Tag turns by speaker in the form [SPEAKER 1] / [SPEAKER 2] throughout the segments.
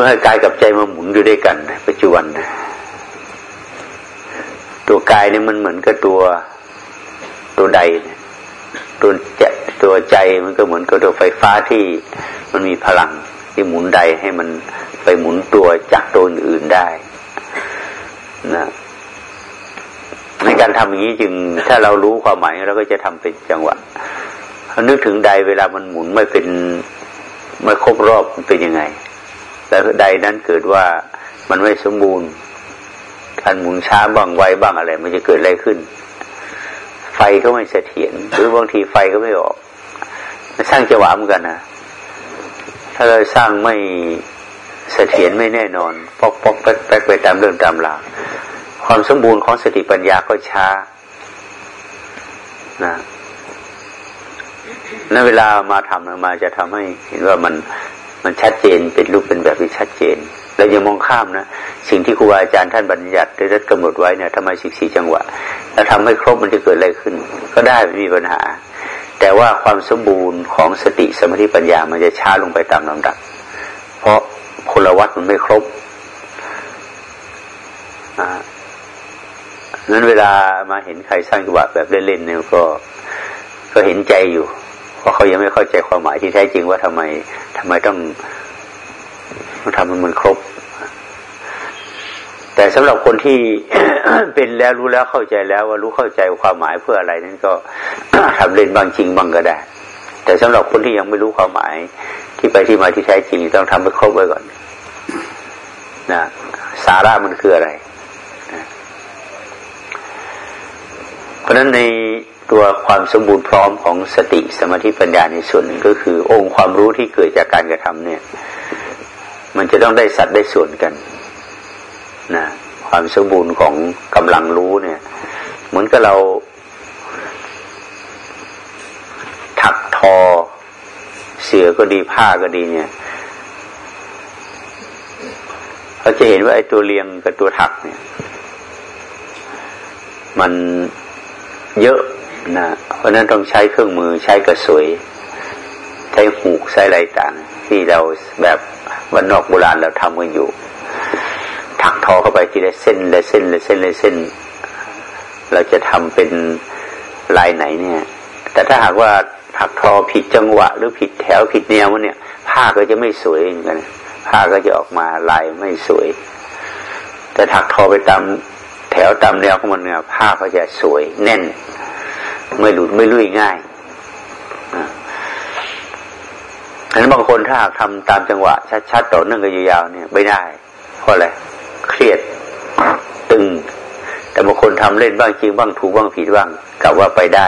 [SPEAKER 1] พื่อให้กายกับใจมาหมุนอยู่ด้วยกัน ปัจจุบัน ตัวกายเนี่ยมันเหมือนกับตัวตัวใดตัวจตัวใจมันก็เหมือนกับตัวไฟฟ้าที่มันมีพลังที่หมุนใดให้มันไปหมุนตัวจากตัวอื่นได้นะในการทำอย่างนี้จึง ถ้าเรารู้ความหมายเราก็จะทำเป็นจังหวะนึกถึงใดเวลามันหมุนไม่เป็นไม่ครบรอบมันเป็นยังไง แล้วใดนั้นเกิดว่ามันไม่สมบูรณ์การหมุนช้าบ้างไวบ้างอะไร มันจะเกิดอะไรขึ้น ไฟก็ไม่เสถียรหรือบางทีไฟก็ไม่ออกสร้างจังหวะเหมือนกันนะถ้าเราสร้างไม่เสถียรไม่แน่นอนปอกปอกแป๊กแป๊กไปตามเรื่องตามราวความสมบูรณ์ของสติปัญญาก็ช้านะนั้นเวลามาทำมาจะทำให้เห็นว่ามัน มันชัดเจนเป็นรูปเป็นแบบที่ชัดเจนเราอย่ามองข้ามนะ สิ่งที่ครูอาจารย์ท่านบัญญัติได้กำหนดไว้เนี่ยทำไมสิบสี่จังหวะแล้วทำให้ครบมันจะเกิดอะไรขึ้น ก็ได้ไม่มีปัญหา แต่ว่าความสมบูรณ์ของสติสมาธิปัญญามันจะช้าลงไปตามลำดับ เพราะพลวัตมันไม่ครบนั้นเวลามาเห็นใครสร้างจังหวะแบบเล่นๆเนี่ยก็ก็เห็นใจอยู่ เพราะเขายังไม่เข้าใจความหมายที่แท้จริงว่าทำไมทำไมต้องต้องทำมันมันครบ แต่สำหรับคนที่เป็นแล้วรู้แล้วเข้าใจแล้วว่ารู้เข้าใจความหมายเพื่ออะไรนั้นก็ทำเล่นบางจริงบางก็ได้ แต่สำหรับคนที่ยังไม่รู้ความหมายที่ไปที่มาที่แท้จริงต้องทำให้ครบไว้ก่อนนะสาระมันคืออะไรเพ ราะฉะนั้นในตัวความสมบูรณ์พร้อมของสติสมาธิปัญญาในส่วนหนึ่งก็คือ องค์ความรู้ที่เกิดจากการกระทำเนี่ย มันจะต้องได้สัดได้ส่วนกันนะความสมบูรณ์ของกำลังรู้เนี่ย เหมือนกับเราถักทอเสือก็ดีผ้าก็ดีเนี่ยเราจะเห็นว่าไอ้ตัวเรียงกับตัวถักเนี่ย มัน เยอะนะเพราะนั้นต้องใช้เครื่องมือใช้กระสวย ใช้หูกใช้อะไรต่างที่เราแบบวันนอกโบราณเราทำกันอยู่ ถักทอเข้าไปทีละเส้นละเส้นละเส้นละเส้น เราจะทำเป็นลายไหนเนี่ย แต่ถ้าหากว่าถักทอผิดจังหวะ หรือผิดแถวผิดแนวมันเนี่ย ผ้าก็จะไม่สวยเหมือนกันผ้าก็จะออกมาลายไม่สวย แต่ถักทอไปตาม แถวตามแนวของมันเนี่ยผ้าก็จะสวยแน่น ไม่หลุดไม่ลุยง่ายอันนั้นบางคนถ้าหากทำตามจังหวะ ชัดๆต่อเนื่องกันยาวๆเนี่ยไม่ได้เพราะอะไรเครียดตึง แต่บางคนทำเล่นบ้างจริงบ้างถูกบ้างผิดบ้างกลับว่าไปได้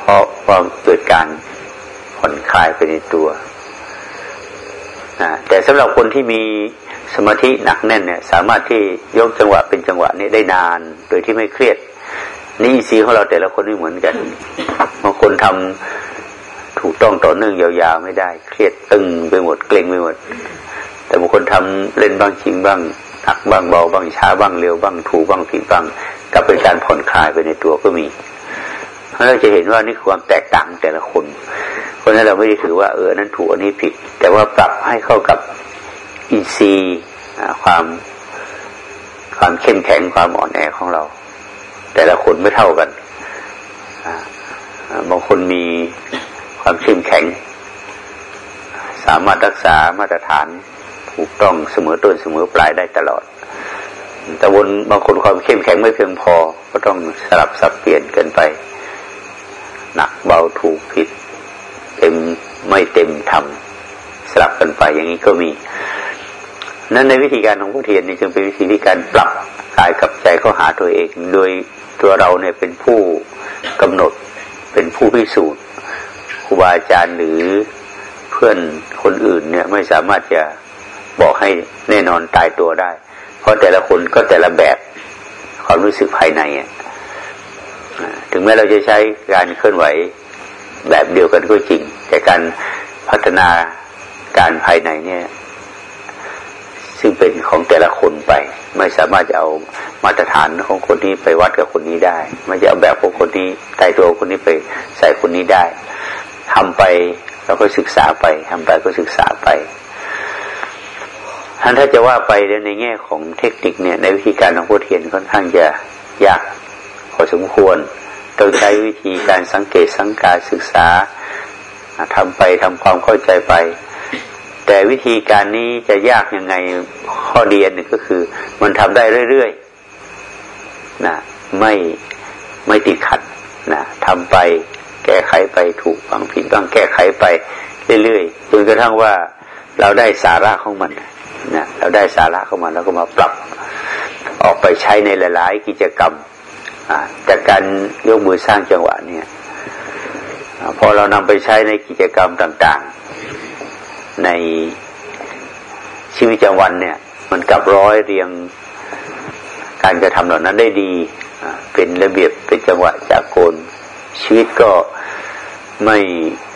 [SPEAKER 1] เพราะความเกิดการผ่อนคลายไปในตัว แต่สำหรับคนที่มีสมาธิหนักแน่นเนี่ย สามารถที่ยกจังหวะเป็นจังหวะนี้ได้นาน โดยที่ไม่เครียด นี่สีของเราแต่ละคนไม่เหมือนกันบางคนทำถูกต้องต่อเนื่องยาวๆไม่ได้ เครียดตึงไปหมดเกร็งไปหมด แต่บางคนทำเล่นบ้างชิงบ้างหนักบ้างเบาบ้างช้าบ้างเร็วบ้างถูกบ้างผิดบ้างก็เป็นการผ่อนคลายไปในตัวก็มี เราจะเห็นว่านี่ความแตกต่างแต่ละคน เพราะนั้นเราไม่ได้ถือว่าเออนั้นถูกอันนี้ผิด แต่ว่าปรับให้เข้ากับอินทรีย์ความความเข้มแข็งความอ่อนแอของเรา แต่ละคนไม่เท่ากันบางคนมีความเข้มแข็ง สามารถรักษามาตรฐานถูกต้องเสมอต้นเสมอปลายได้ตลอดแต่วนบางคนความเข้มแข็งไม่เพียงพอ ก็ต้องสลับสับเปลี่ยนกันไป หนักเบาถูกผิด เต็มไม่เต็มทำสลับกันไปอย่างนี้ก็มี นั้นในวิธีการของผู้เทียนนี่จึงเป็นวิธีการปรับกายกับใจเข้าหาตัวเอง โดยตัวเราเนี่ยเป็นผู้กำหนดเป็นผู้พิสูจน์ครูบาอาจารย์หรือเพื่อนคนอื่นเนี่ยไม่สามารถจะบอกให้แน่นอนตายตัวได้ เพราะแต่ละคนก็แต่ละแบบความรู้สึกภายในอะ ถึงแม้เราจะใช้การเคลื่อนไหวแบบเดียวกันก็จริง แต่การพัฒนาการภายในเนี่ย ซึ่งเป็นของแต่ละคนไป ไม่สามารถจะเอามาตรฐานของคนนี้ไปวัดกับคนนี้ได้ ไม่จะเอาแบบของคนนี้ใต้ตัวคนนี้ไปใส่คนนี้ได้ทำไปเราก็ศึกษาไปทำไปก็ศึกษาไปท่านถ้าจะว่าไปในแง่ของเทคนิคเนี่ย ในวิธีการของพุทเทียนค่อนข้างจะยาก พอสมควรต้องใช้วิธีการสังเกตสังการศึกษาทำไปทำความเข้าใจไป แต่วิธีการนี้จะยากยังไงข้อเดียนหนึ่งก็คือ มันทำได้เรื่อยๆนะไม่ไม่ติดขัดนะทำไปแก้ไขไปถูกบางผิดบ้างแก้ไขไปเรื่อยๆจนกระทั่งว่าเราได้สาระของมันนะเราได้สาระของมันแล้วก็มาปรับออกไปใช้ในหลาย ๆ กิจกรรม จากการยกมือสร้างจังหวะเนี่ยพอเรานำไปใช้ในกิจกรรมต่างๆ ในชีวิตประจำวันเนี่ย มันกลับร้อยเรียงการกระทำเหล่านั้นได้ดี เป็นระเบียบเป็นจังหวะจากโกนชีวิตก็ไม่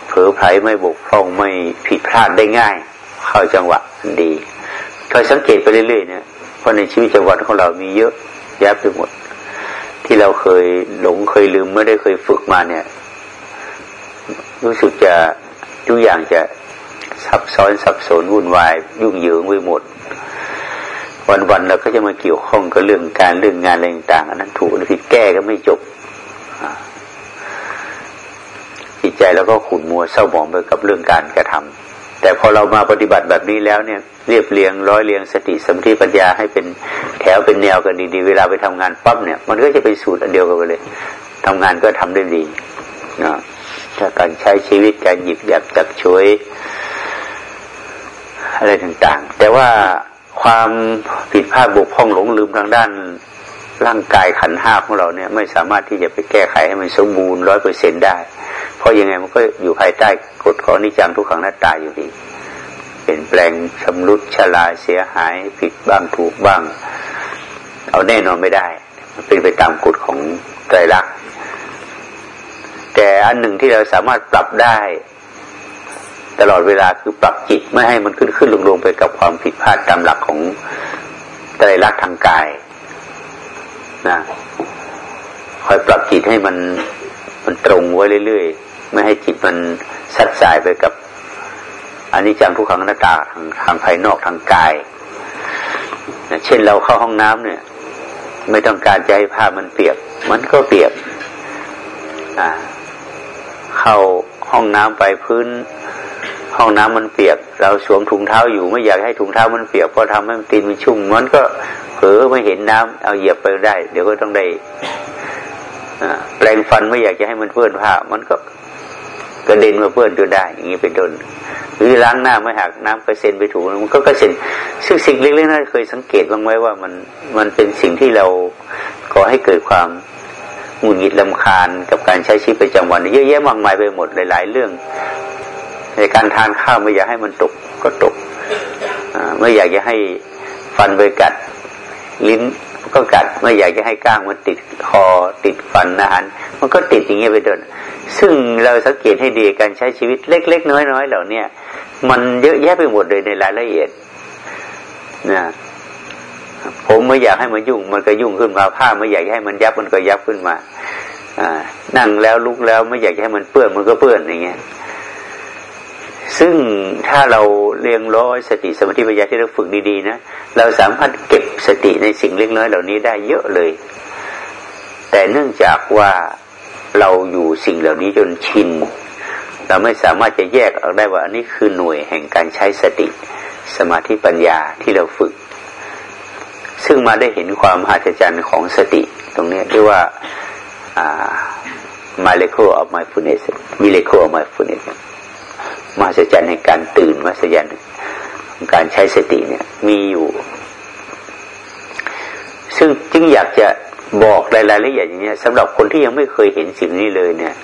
[SPEAKER 1] เผลอไผลไม่บกพร่องไม่ผิดพลาดได้ง่าย เข้าจังหวะดีคอยสังเกตไปเรื่อยๆเนี่ยเพราะในชีวิตประจำวันของเรามีเยอะแยะไปหมด ที่เราเคยหลงเคยลืมไม่ได้เคยฝึกมาเนี่ย รู้สึกจะทุกอย่างจะซับซ้อนสับสนวุ่นวาย ยุ่งเหยิงไปหมด วันๆเราก็จะมาเกี่ยวข้องกับเรื่องการเรื่องงานอะไรต่างๆอันนั้นถูกหรือผิดแก้ก็ไม่จบจิตใจแล้วก็ขุ่นมัวเศร้าหมองไปกับเรื่องการกระทำ แต่พอเรามาปฏิบัติแบบนี้แล้วเนี่ยเรียบเรียงร้อยเรียงสติสมธิปัญญาให้เป็นแถวเป็นแนวกันดีๆ เวลาไปทำงานปั๊บเนี่ย มันก็จะเป็นสูตรอันเดียวกันไปเลยทำงานก็ทำได้ดีนะถ้าการใช้ชีวิตการหยิบหยับจับช่วย อะไรต่างๆ แต่ว่าความผิดพลาดบกพร่องหลงลืมทางด้านร่างกายขันห้าของเราเนี่ย ไม่สามารถที่จะไปแก้ไขให้มันสมบูรณ์ร้อยเปอร์เซ็นได้ เพราะยังไงมันก็อยู่ภายใต้กฎข้อนิจังทุกขังหน้าตาอยู่ดีเปลี่ยนแปลงชำรุดชลาเสียหายผิดบ้างถูกบ้าง เอาแน่นอนไม่ได้ มันเป็นไปตามกฎของไตรลักแต่อันหนึ่งที่เราสามารถปรับได้ ตลอดเวลาคือปรับจิตไม่ให้มันขึ้นขึ้นลงลงไปกับความผิดพลาดตามหลักของไตรลักทางกายนะคอยปรับจิตให้มันมันตรงไว้เรื่อยๆ ไม่ให้จิตมันสัดสายไปกับอันนี้จังทุกขังหน้าตาทางทางภายนอกทางกาย เช่นเราเข้าห้องน้ำเนี่ย ไม่ต้องการจะให้ผ้ามันเปียก มันก็เปียกเข้าห้องน้ำไปพื้น ห้องน้ำมันเปียก เราสวมถุงเท้าอยู่ไม่อยากให้ถุงเท้ามันเปียกเพราะทำให้มันตีนมันชุ่มมันก็เผลอไม่เห็นน้ำเอาเหยียบไปได้ เดี๋ยวก็ต้องได้แปลงฟันไม่อยากจะให้มันเปื้อนผ้า มันก็ กระเด็นมาเปื้อนจนได้ อย่างนี้เป็นต้นหรือล้างหน้าไม่หักน้ำกระเซ็นไปถูมันก็กระเซ็นซึ่งสิ่งเล็กๆนั้นเคยสังเกตบ้างไหมว่ามันมันเป็นสิ่งที่เราก่อให้เกิดความหงุดหงิดลำคาญกับการใช้ชีวิตประจำวัน เยอะแยะมากมายไปหมดหลาย ๆ เรื่อง ในการทานข้าวไม่อยากให้มันตกก็ตกไม่อยากจะให้ฟันไปกัดลิ้นก็กัดไม่อยากจะให้ก้างมันติดคอติดฟันนะฮะมันก็ติดอย่างเงี้ยไปโดน ซึ่งเราสังเกตให้ดีการใช้ชีวิตเล็ก ๆ น้อยๆเหล่าเนี้ยมันเยอะแยะไปหมดเลยในรายละเอียดนะผมไม่อยากให้มันยุ่ง มันก็ยุ่งขึ้นมาผ้าไม่อยากให้มันยับมันก็ยับขึ้นมาอ่านั่งแล้วลุกแล้วไม่อยากให้มันเปื้อนมันก็เปื้อนอย่างเงี้ยซึ่งถ้าเราเรียงร้อยสติสมาธิปัญญาที่เราฝึกดีๆนะเราสามารถเก็บสติในสิ่งเล็กน้อยเหล่านี้ได้เยอะเลย แต่เนื่องจากว่า เราอยู่สิ่งเหล่านี้จนชิน เราไม่สามารถจะแยกออกได้ว่าอันนี้คือหน่วยแห่งการใช้สติ สมาธิปัญญาที่เราฝึก ซึ่งมาได้เห็นความมหัศจรรย์ของสติ ตรงนี้เรียกว่าอ่า miracle of mindfulness miracle of mindfulness มาสจันในการตื่นมาสจันการใช้สติเนี่ยมีอยู่ ซึ่งจึงอยากจะ บอกรายละเอียดอย่างนี้ยสำหรับคนที่ยังไม่เคยเห็นสิ่งนี้เลยเนี่ย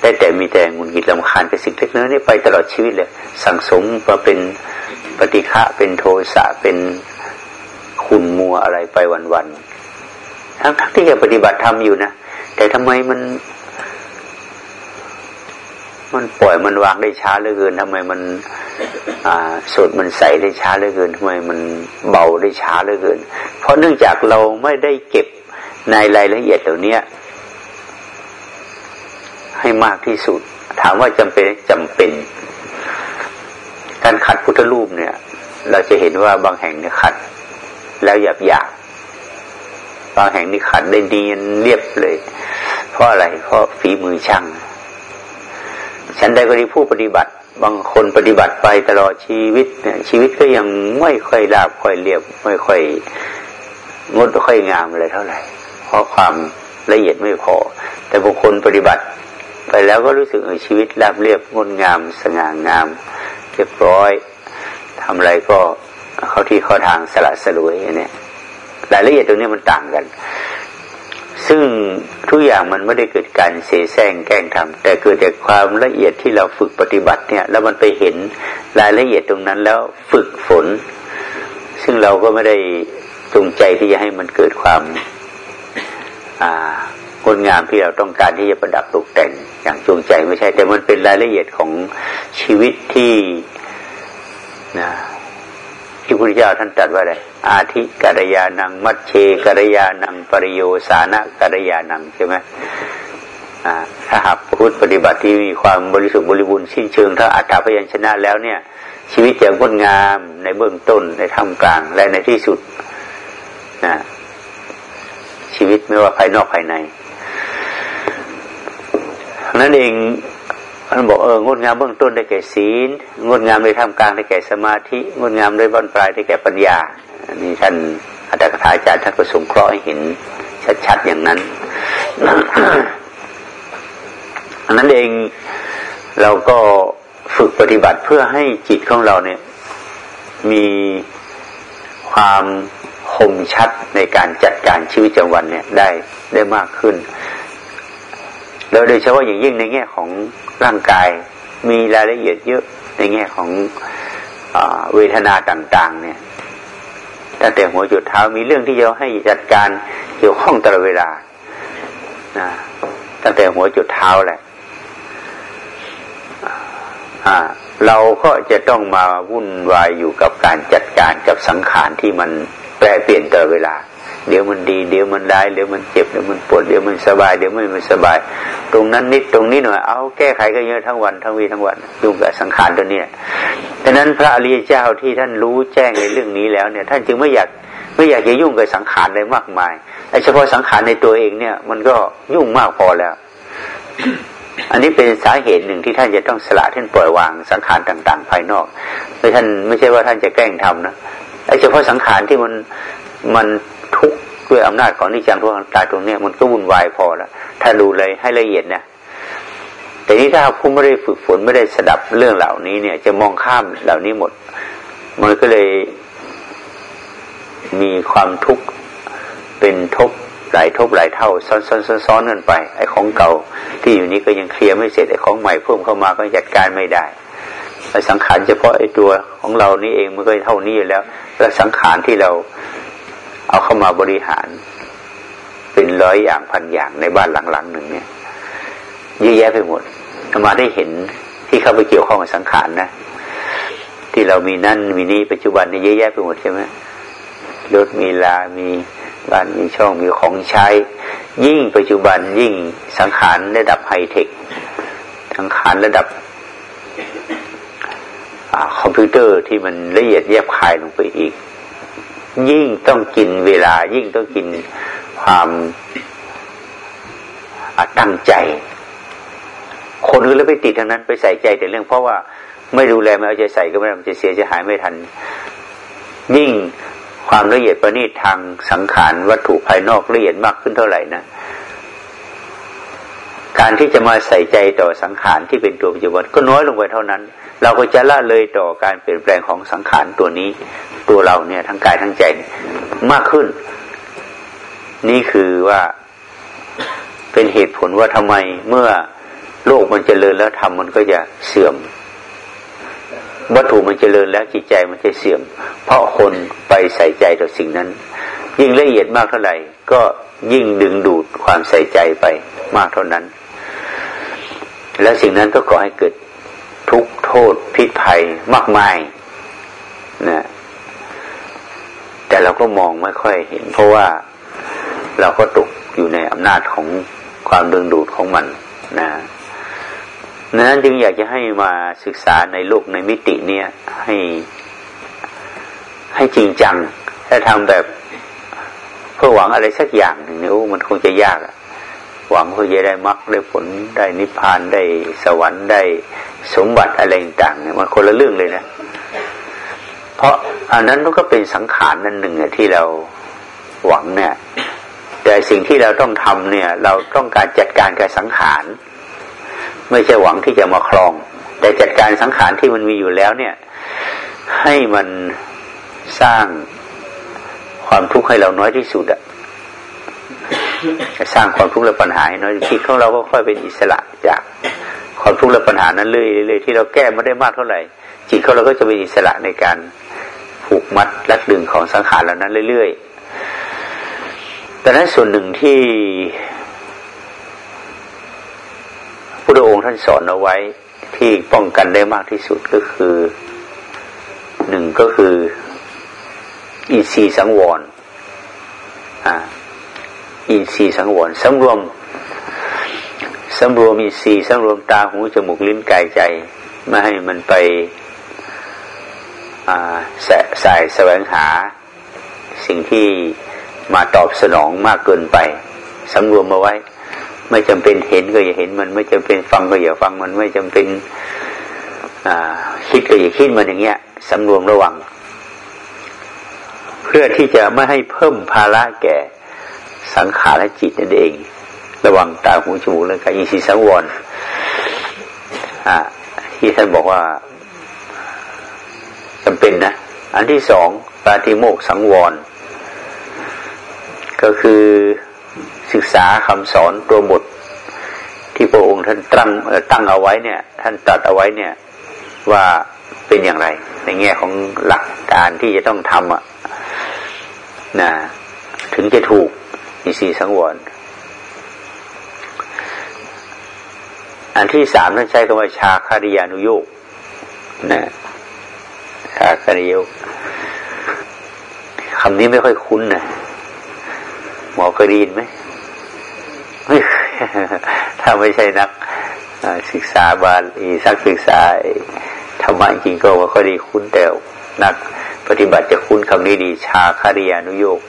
[SPEAKER 1] แต่แต่มีแต่งุนกิดลำคาญกับสิ่งเล็กน้อยนี่ไปตลอดชีวิตเลย สั่งสมมาเป็นปฏิฆะเป็นโทสะเป็นขุนมัวอะไรไปวันๆทั้งที่จะปฏิบัติธรรมอยู่นะแต่ทำไมมัน มันปล่อยมันวางได้ช้าเหลือเกินทำไมมัน อ่าสดมันใสได้ช้าเหลือเกินทำไมมันเบาได้ช้าเหลือเกิน เพราะเนื่องจากเราไม่ได้เก็บ ในรายละเอียดเหล่านี้ให้มากที่สุด ถามว่าจำเป็นจำเป็น การขัดพุทธรูปเนี่ย เราจะเห็นว่าบางแห่งเนี่ยขัด แล้วหยาบหยาบบางแห่งนี่ขัดได้ดีเรียบเลย เพราะอะไร เพราะฝีมือช่างฉันได้ก็ดีผู้ปฏิบัติ บางคนปฏิบัติไปตลอดชีวิตเนี่ย ชีวิตก็ยังไม่ค่อยราบค่อยเรียบ ไม่ค่อยงดค่อยงามเลยเท่าไหร่ ราะความละเอียดไม่พอ แต่บางคนปฏิบัติ ไปแล้วก็รู้สึกเออชีวิตราบเรียบงดงาม สง่างามเรียบร้อยทำอะไรก็เข้าที่เข้าทางสละสลวยเนี่ยรายละเอียดตรงนี้มันต่างกัน ซึ่งทุกอย่างมันไม่ได้เกิดการเสแสร้งแกล้งทำแต่เกิดจากความละเอียดที่เราฝึกปฏิบัติเนี่ย แล้วมันไปเห็นรายละเอียดตรงนั้นแล้วฝึกฝน ซึ่งเราก็ไม่ได้จงใจที่จะให้มันเกิดความ งดงามที่เราต้องการที่จะประดับตกแต่งอย่างจงใจไม่ใช่ แต่มันเป็นรายละเอียดของชีวิตที่นะที่พระพุทธเจ้าท่านตรัสว่าอะไรอาทิกัลยานัง มัชเชกัลยานังปริโยสานะกัลยานังใช่ไหมถ้าหากพุทธปฏิบัติที่มีความบริสุทธิ์บริบูรณ์สิ้นเชิงทั้งอัตถาพยัญชนะแล้วเนี่ย ชีวิตจะงดงามในเบื้องต้นในท่ามกลางและในที่สุดนะ ชีวิตไม่ว่าภายนอกภายใน นั่นเองท่านบอกเอองดงามเบื้องต้นได้แก่ศีลงดงามในท่ามกลางได้แก่สมาธิงดงามในบรรปลายได้แก่ปัญญาอันนี้ท่านอาจารย์อาจารย์ท่านก็สงเคราะห์ให้เห็นชัดๆอย่างนั้นนนั้นเองเราก็ฝึกปฏิบัติเพื่อให้จิตของเราเนี่ย มีความ คมชัดในการจัดการชีวิตประจำวันเนี่ยได้ได้มากขึ้น แล้วโดยเฉพาะอย่างยิ่งในแง่ของร่างกายมีรายละเอียดเยอะในแง่ของอเวทนาต่าง ๆ เนี่ยตั้งแต่หัวจุดเท้ามีเรื่องที่จะให้จัดการเกี่ยวข้องตลอดเวลานะตั้งแต่หัวจุดเท้าแหละเราก็จะต้องมาวุ่นวายอยู่กับการจัดการกับสังขารที่มัน แปรเปลี่ยนตลอดเวลา เดี๋ยวมันดี เดี๋ยวมันร้ายเดี๋ยวมันเจ็บเดี๋ยวมันปวดเดี๋ยวมันสบาย เดี๋ยวไม่มันสบาย ตรงนั้นนิดตรงนี้หน่อยเอาแก้ไขก็เยอะทั้งวันทั้งวีทั้งวันยุ่งกับสังขารตัวเนี้ยดังนั้นพระอริยเจ้าที่ท่านรู้แจ้งในเรื่องนี้แล้วเนี่ย ท่านจึงไม่อยากไม่อยากจะยุ่งกับสังขารเลยมากมายไอ้เฉพาะสังขารในตัวเองเนี่ย มันก็ยุ่งมากพอแล้ว อันนี้เป็นสาเหตุหนึ่งที่ท่านจะต้องสละท่านปล่อยวางสังขารต่าง ๆ ภายนอกไม่ท่านไม่ใช่ว่าท่านจะแกล้งทำนะ ไอ้เฉพาะสังขารที่มันมันทุกข์ด้วยอำนาจของนิจังทุกขังตาตรงนี้มันก็วุ่นวายพอแล้วถ้าดูเลยให้ละเอียดเนี่ยแต่นี้ถ้าผู้ไม่ได้ฝึกฝนไม่ได้สดับเรื่องเหล่านี้เนี่ย จะมองข้ามเหล่านี้หมด มันก็เลยมีความทุกข์เป็นทุกข์หลายทุกหลายเท่าซ้อนซ้อนซ้อนกันไป ไอ้ของเก่า ที่อยู่นี้ก็ยังเคลียร์ไม่เสร็จไอ้ของใหม่เพิ่มเข้ามาก็จัดการไม่ได้ไอ้สังขารเฉพาะไอ้ตัวของเรานี่เองมันก็เท่านี้อยู่แล้ว แล้วสังขารที่เราเอาเข้ามาบริหาร เป็นร้อยอย่างพันอย่างในบ้านหลังๆหนึ่งเนี่ยเยอะแยะไปหมดมาได้เห็นที่เข้าไปเกี่ยวข้องกับสังขารนะ ที่เรามีนั่นมีนี่ปัจจุบันนี่เยอะแยะไปหมดใช่ไหมรถมีรา มีบ้านมีช่องมีของใช้ ยิ่งปัจจุบันยิ่งสังขารระดับไฮเทคสังขารระดับ คอมพิวเตอร์ที่มันละเอียดแยบคายลงไปอีก ยิ่งต้องกินเวลา ยิ่งต้องกินความตั้งใจ คนก็เลยไปติดทางนั้นไปใส่ใจแต่เรื่องเพราะว่าไม่ดูแลไม่เอาใจใส่ก็ไม่ได้มันจะเสียจะหายไม่ทัน ยิ่งความละเอียดประณีตทางสังขารวัตถุภายนอกละเอียดมากขึ้นเท่าไหร่นะการที่จะมาใส่ใจต่อสังขารที่เป็นตัวปัจจุบันก็น้อยลงไปเท่านั้น เราก็จะละเลยต่อการเปลี่ยนแปลงของสังขารตัวนี้ ตัวเราเนี่ยทั้งกายทั้งใจมากขึ้น นี่คือว่าเป็นเหตุผลว่าทำไมเมื่อโลกมันเจริญแล้วธรรมมันก็จะเสื่อม วัตถุมันเจริญแล้วจิตใจมันจะเสื่อม เพราะคนไปใส่ใจต่อสิ่งนั้น ยิ่งละเอียดมากเท่าไหร่ก็ยิ่งดึงดูดความใส่ใจไปมากเท่านั้น แล้วสิ่งนั้นก็ก่อให้เกิด ทุกโทษพิภัยมากมายนะแต่เราก็มองไม่ค่อยเห็น เพราะว่าเราก็ตกอยู่ในอำนาจของความดึงดูดของมันนะนั้นจึงอยากจะให้มาศึกษาในโลกในมิติเนี่ยให้ให้จริงจัง ถ้าทำแบบเพื่อหวังอะไรสักอย่างหนึ่งเนี่ยโอ้มันคงจะยากอะ หวังเพื่อจะได้มรรคได้ผลได้นิพพานได้สวรรค์ได้สมบัติอะไรต่างเนี่ยมันคนละเรื่องเลยนะ เพราะอันนั้นมันก็เป็นสังขารนั่นหนึ่งที่เราหวังเนี่ย แต่สิ่งที่เราต้องทำเนี่ย เราต้องการจัดการกับสังขารไม่ใช่หวังที่จะมาครอง แต่จัดการสังขารที่มันมีอยู่แล้วเนี่ย ให้มันสร้างความทุกข์ให้เราน้อยที่สุดอะ สร้างความทุกข์และปัญหาให้น้อยจิตของเราก็ค่อยเป็นอิสระจากความทุกข์และปัญหานั้นเรื่อยๆที่เราแก้ไม่ได้มากเท่าไหร่ จิตของเราก็จะเป็นอิสระในการผูกมัดรัดดึงของสังขารเหล่านั้นเรื่อยๆแต่นั้นส่วนหนึ่งที่พระองค์ท่านสอนเอาไว้ที่ป้องกันได้มากที่สุดก็คือหนึ่งก็คืออินทรีย์สังวรอ่า อินทรีย์สังวรสำรวมสำรวมอินทรีย์สำรวมตาหูจมูกลิ้นกายใจ ไม่ให้มันไปแสสายแสวงหา สิ่งที่มาตอบสนองมากเกินไปสำรวมมาไว้ ไม่จำเป็นเห็นก็อย่าเห็นมัน ไม่จำเป็นฟังก็อย่าฟังมันไม่จำเป็นคิดก็อย่าคิดมันอย่างเงี้ยสำรวมระวัง เพื่อที่จะไม่ให้เพิ่มภาระแก่ สังขารและจิตนั่นเอง ระวังตาหูจมูกและกายอินทรีย์สังวรอ่าที่ท่านบอกว่าจำเป็นนะ อันที่สองปาติโมกสังวร ก็คือศึกษาคำสอนตัวบท ที่พระองค์ท่านตั้งตั้งเอาไว้เนี่ย ท่านตัดเอาไว้เนี่ย ว่าเป็นอย่างไร ในแง่ของหลักการที่จะต้องทำอะนะถึงจะถูก อินทรีย์สังวร อันที่สามท่านใช้คำว่าชาคาริยานุโยกนะชาคาริยกคำนี้ไม่ค่อยคุ้นนะหมอเคยได้ยินไหมถ้าไม่ใช่นักศึกษาบาลีสักศึกษาธรรมะจริงก็ว่าค่อยด้คุ้นแต่นักปฏิบัติจะคุ้นคำนี้ดี ชาคาริยานุโยก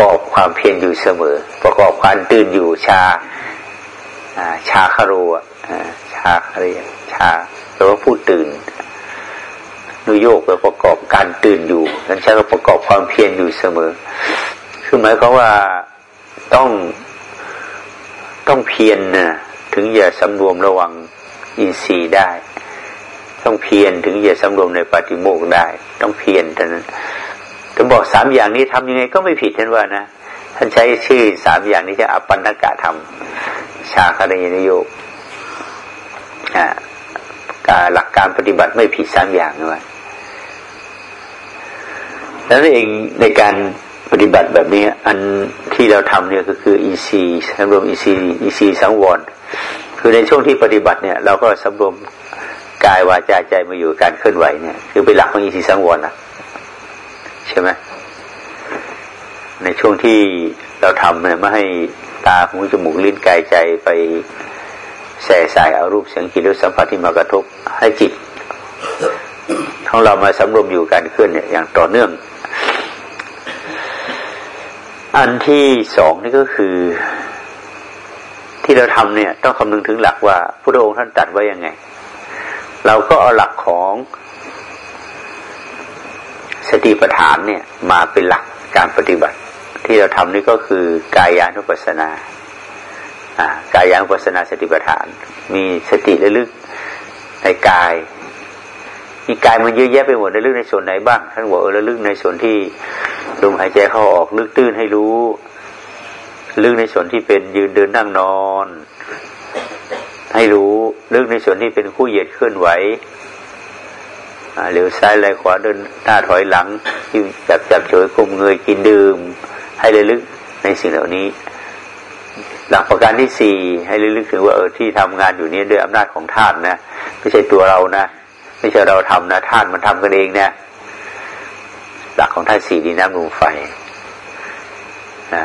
[SPEAKER 1] กอบความเพียรอยู่เสมอ ประกอบความตื่นอยู่ชาชาคารูชาคารีชาแปลว่าผู้ตื่นนุโยกแปลประกอบการตื่นอยู่นั้นใช้ว่าประกอบความเพียรอยู่เสมอ คือหมายความว่าต้องต้องเพียรนะถึงจะสำรวมระวังอินทรีย์ได้ ต้องเพียรถึงจะสำรวมในปฏิโมกได้ ต้องเพียรเท่านั้น ท่านบอกสามอย่างนี้ทำยังไงก็ไม่ผิดท่านว่านะท่านใช้ชื่อสามอย่างนี้จะอปันนกะธรรม ชาคารยนโยการหลักการปฏิบัติไม่ผิดสามอย่างด้วยแล้วเองในการปฏิบัติแบบนี้ อันที่เราทำเนี่ยก็คืออีซีสำรวมอีซีอินทรีย์สังวร คือในช่วงที่ปฏิบัติเนี่ย เราก็สำรวมกายวาจาใจมาอยู่การเคลื่อนไหวเนี่ย คือเป็นหลักของอินทรีย์สังวรนะ ใช่ไหมในช่วงที่เราทำเนี่ยไม่ให้ตาหูจมูกลิ้นกายใจไปแส่ส่ายเอารูปเสียงกลิ่นรสสัมผัสที่มากระทบให้จิตของเรามาสำรวมอยู่การเคลื่อนเนี่ยอย่างต่อเนื่อง อันที่สองนี่ก็คือ ที่เราทำเนี่ย ต้องคำนึงถึงหลักว่าพระองค์ท่านตัดไว้ยังไง เราก็เอาหลักของ สติปัฏฐานเนี่ยมาเป็นหลักการปฏิบัติ ที่เราทำนี่ก็คือกายานุปัสสนากายานุปัสสนาสติปัฏฐาน มีสติระลึกในกายมีกายมันเยอะแยะไปหมดระลึกในส่วนไหนบ้างท่านบอกเออระลึกในส่วนที่ลมหายใจเข้าออกลึกตื้นให้รู้ลึกในส่วนที่เป็นยืนเดินนั่งนอน ให้รู้ลึกในส่วนที่เป็นคู่เหยียดเคลื่อนไหว เหลียวซ้ายไหลขวาเดินหน้าถอยหลังที่จับจับเฉยกุมเงยกินดื่ม ให้ระลึกในสิ่งเหล่านี้ หลักประการที่สี่ให้ระลึกถึงว่าเออที่ทำงานอยู่นี้ด้วยอำนาจของธาตุนะไม่ใช่ตัวเรานะไม่ใช่เราทำนะธาตุมันทำกันเองเนะหลักของธาตุสี่ดินน้ำลมไฟนะ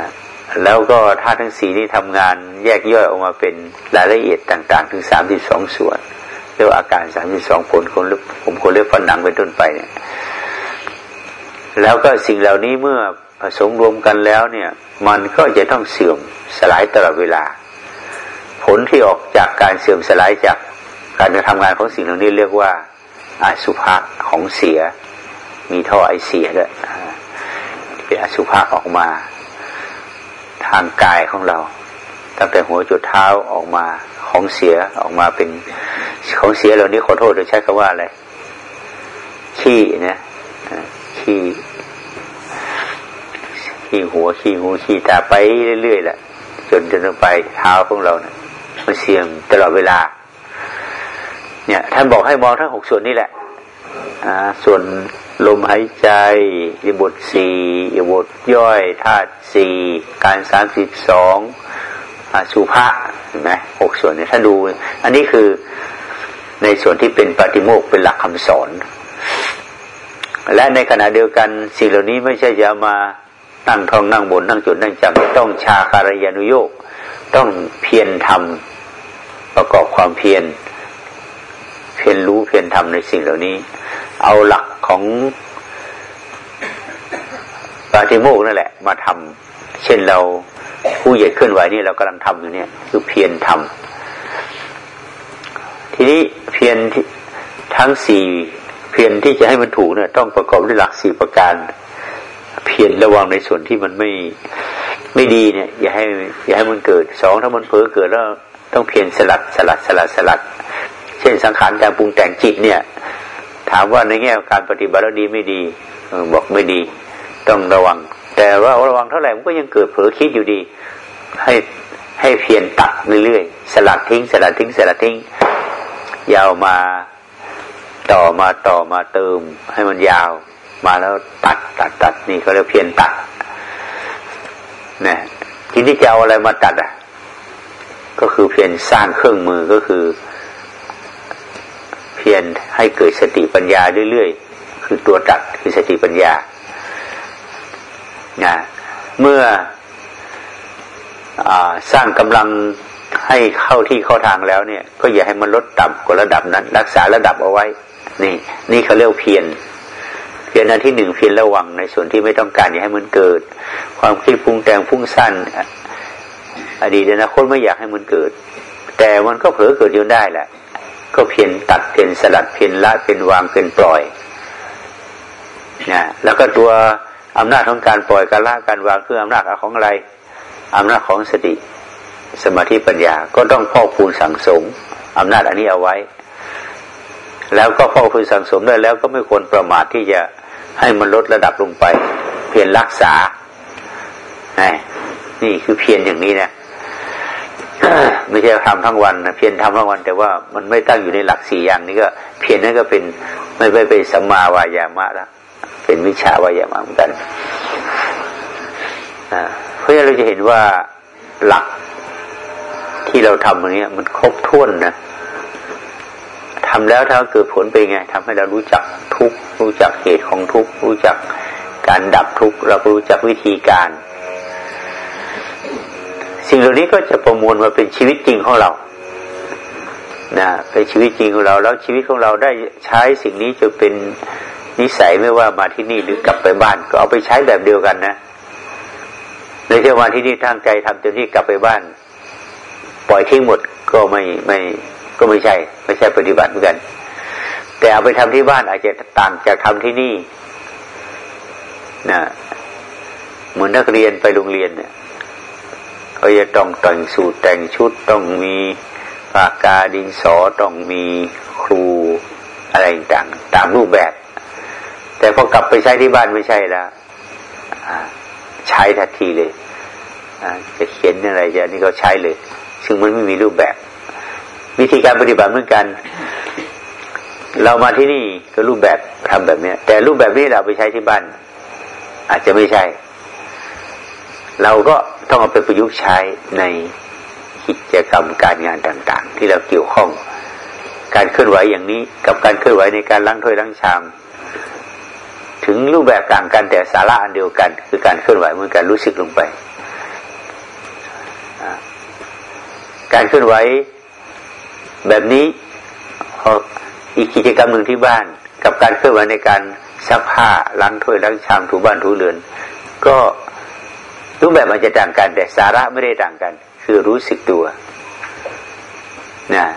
[SPEAKER 1] แล้วก็ธาตุทั้งสี่นี้ทำงานแยกย่อยออกมาเป็นรายละเอียดต่าง ๆ ถึงสามสิบสองส่วน เรียกว่าอาการสามสิบสองผลคนผมคนเรียกฟันหนังเป็นต้นไปเนี่ยแล้วก็สิ่งเหล่านี้เมื่อผสมรวมกันแล้วเนี่ย มันก็จะต้องเสื่อมสลายตลอดเวลา ผลที่ออกจากการเสื่อมสลายจากการกระทำงานของสิ่งเหล่านี้เรียกว่าอาสุภะของเสีย มีท่อไอเสียด้วยเป็นอสุภะออกมา ทางกายของเรา ตั้งแต่หัวจุดเท้าออกมา ของเสียออกมาเป็นของเสียเหล่านี้ขอโทษโดยใช้คำว่าอะไร ขี้เนี่ยขี้ขี้หัวขี้หูขี้ตาไปเรื่อยๆแหละจนจนไปเท้าของเราเนี่ยมันเสี่ยงตลอดเวลา เนี่ย ท่านบอกให้มองทั้งหกส่วนนี่แหละอ่าส่วนลมหายใจอิบทสี่อิบทย่อยธาตุสี่การสามสิบสอง สุภาเห็นไหมหกส่วนเนี่ยถ้าดู อันนี้คือในส่วนที่เป็นปฏิโมกเป็นหลักคำสอน และในขณะเดียวกันสิ่งเหล่านี้ไม่ใช่จะมานั่งท่องนั่งบนนั่งจุดนั่งจำต้องชาคารยานุโยกต้องเพียรทำประกอบความเพียรเพียรรู้เพียรทำในสิ่งเหล่านี้ เอาหลักของปาฏิโมกนั่นแหละ มาทำเช่นเรา ผู้ใหญ่เคลื่อนไหวนี่เรากำลังทำอยู่เนี่ย คือเพียรทำทีนี้เพียรทั้งสี่เพียรที่จะให้มันถูกเนี่ย ต้องประกอบด้วยหลักสี่ประการ เพียรระวังในส่วนที่มันไม่ไม่ดีเนี่ย อย่าให้ อย่าให้มันเกิดสองถ้ามันเผลอเกิดแล้วต้องเพียรสลัดสลัดสลัดสลัด เช่นสังขารการปรุงแต่งจิตเนี่ย ถามว่าในแง่การปฏิบัติแล้วดีไม่ดีบอกไม่ดี ต้องระวัง แต่ว่าระวังเท่าไหร่มันก็ยังเกิดเผลอคิดอยู่ดี ให้ให้เพียรตัดเรื่อยๆสลัดทิ้ง สลัดทิ้ง สลัดทิ้ง ยาวมาต่อมาต่อมาเติม ให้มันยาว มาแล้วตัดตัดตัดนี่เขาเรียกเพียรตัดนะทีนี้จะเอาอะไรมาตัดอะ ก็คือเพียรสร้างเครื่องมือก็คือ เพียรให้เกิดสติปัญญาเรื่อยๆคือตัวตัดคือสติปัญญา นะเมื่ออสร้างกำลังให้เข้าที่เข้าทางแล้วเนี่ย ก็อย่าให้มันลดต่ำกว่าระดับนั้น รักษาระดับเอาไว้ นี่ นี่เขาเรียกเพียรเพียรอันที่หนึ่งเพียรระวังในส่วนที่ไม่ต้องการอย่าให้มันเกิด ความคิดฟุ้งแต่งฟุ้งสั้นอดีตอนาคตไม่อยากให้มันเกิด แต่มันก็เผลอเกิดอยู่ได้แหละ ก็เพียรตัดเพียรสลัดเพียรละเพียรวางเพียรปล่อยนะแล้วก็ตัว อำนาจของการปล่อยการละการวางคืออำนาจของอะไรอำนาจของสติสมาธิปัญญาก็ต้องพ่อคูณสั่งสมอำนาจอันนี้เอาไว้ แล้วก็พ่อคูณสั่งสมได้แล้วก็ไม่ควรประมาทที่จะให้มันลดระดับลงไป เพียรรักษานี่คือเพียรอย่างนี้นะไม่ใช่ทำทั้งวันนะเพียรทำทั้งวัน แต่ว่ามันไม่ตั้งอยู่ในหลักสี่อย่างนี้ก็ เพียรนั่นก็เป็นไม่ไปเป็นสัมมาวายามะแล้ว เป็นวิชาวายามะเหมือนกันเพราะฉะนั้นเราจะเห็นว่าหลักที่เราทำตรงนี้มันครบถ้วนนะทำแล้วถ้าเกิดผลเป็นไงทำให้เรารู้จักทุกรู้จักเหตุของทุกรู้จักการดับทุกเราก็รู้จักวิธีการ สิ่งเหล่านี้ก็จะประมวลมาเป็นชีวิตจริงของเรานะเป็นชีวิตจริงของเรา แล้วชีวิตของเราได้ใช้สิ่งนี้จนเป็น นิสัยไม่ว่ามาที่นี่หรือกลับไปบ้านก็เอาไปใช้แบบเดียวกันนะในเช้าวันที่นี่ทางใจทำจนที่กลับไปบ้าน ปล่อยทิ้งหมดก็ไม่ไม่ก็ไม่ใช่ ไม่ใช่ปฏิบัติเหมือนกัน แต่เอาไปทำที่บ้านอาจจะต่างจากทำที่นี่นะเหมือนนักเรียนไปโรงเรียนเนี่ยเขาจะต้องแต่งสูตรแต่งชุดต้องมีปากกาดินสอต้องมีครูอะไรต่างตามรูปแบบ แต่พอกลับไปใช้ที่บ้านไม่ใช่แล้วใช้ทันทีเลยจะเขียนอะไรจะนี่ก็ใช้เลย ซึ่งมันไม่มีรูปแบบ วิธีการปฏิบัติเหมือนกัน เรามาที่นี่ก็รูปแบบทำแบบเนี้ย แต่รูปแบบนี้เราไปใช้ที่บ้าน อาจจะไม่ใช่ เราก็ต้องเอาไปประยุกต์ใช้ในกิจกรรมการงานต่าง ๆ ที่เราเกี่ยวข้อง การเคลื่อนไหวอย่างนี้ กับการเคลื่อนไหวในการล้างถ้วยล้างชาม ถึงรูปแบบต่างกันแต่สาระอันเดียวกัน คือการเคลื่อนไหวเหมือนกันรู้สึกลงไป การเคลื่อนไหวแบบนี้อีกกิจกรรมหนึ่งที่บ้าน กับการเคลื่อนไหวในการซักผ้าล้างถ้วยล้างชามถูบ้านถูเรือน ก็รูปแบบมันจะต่างกัน แต่สาระไม่ได้ต่างกัน คือรู้สึกตัวนะ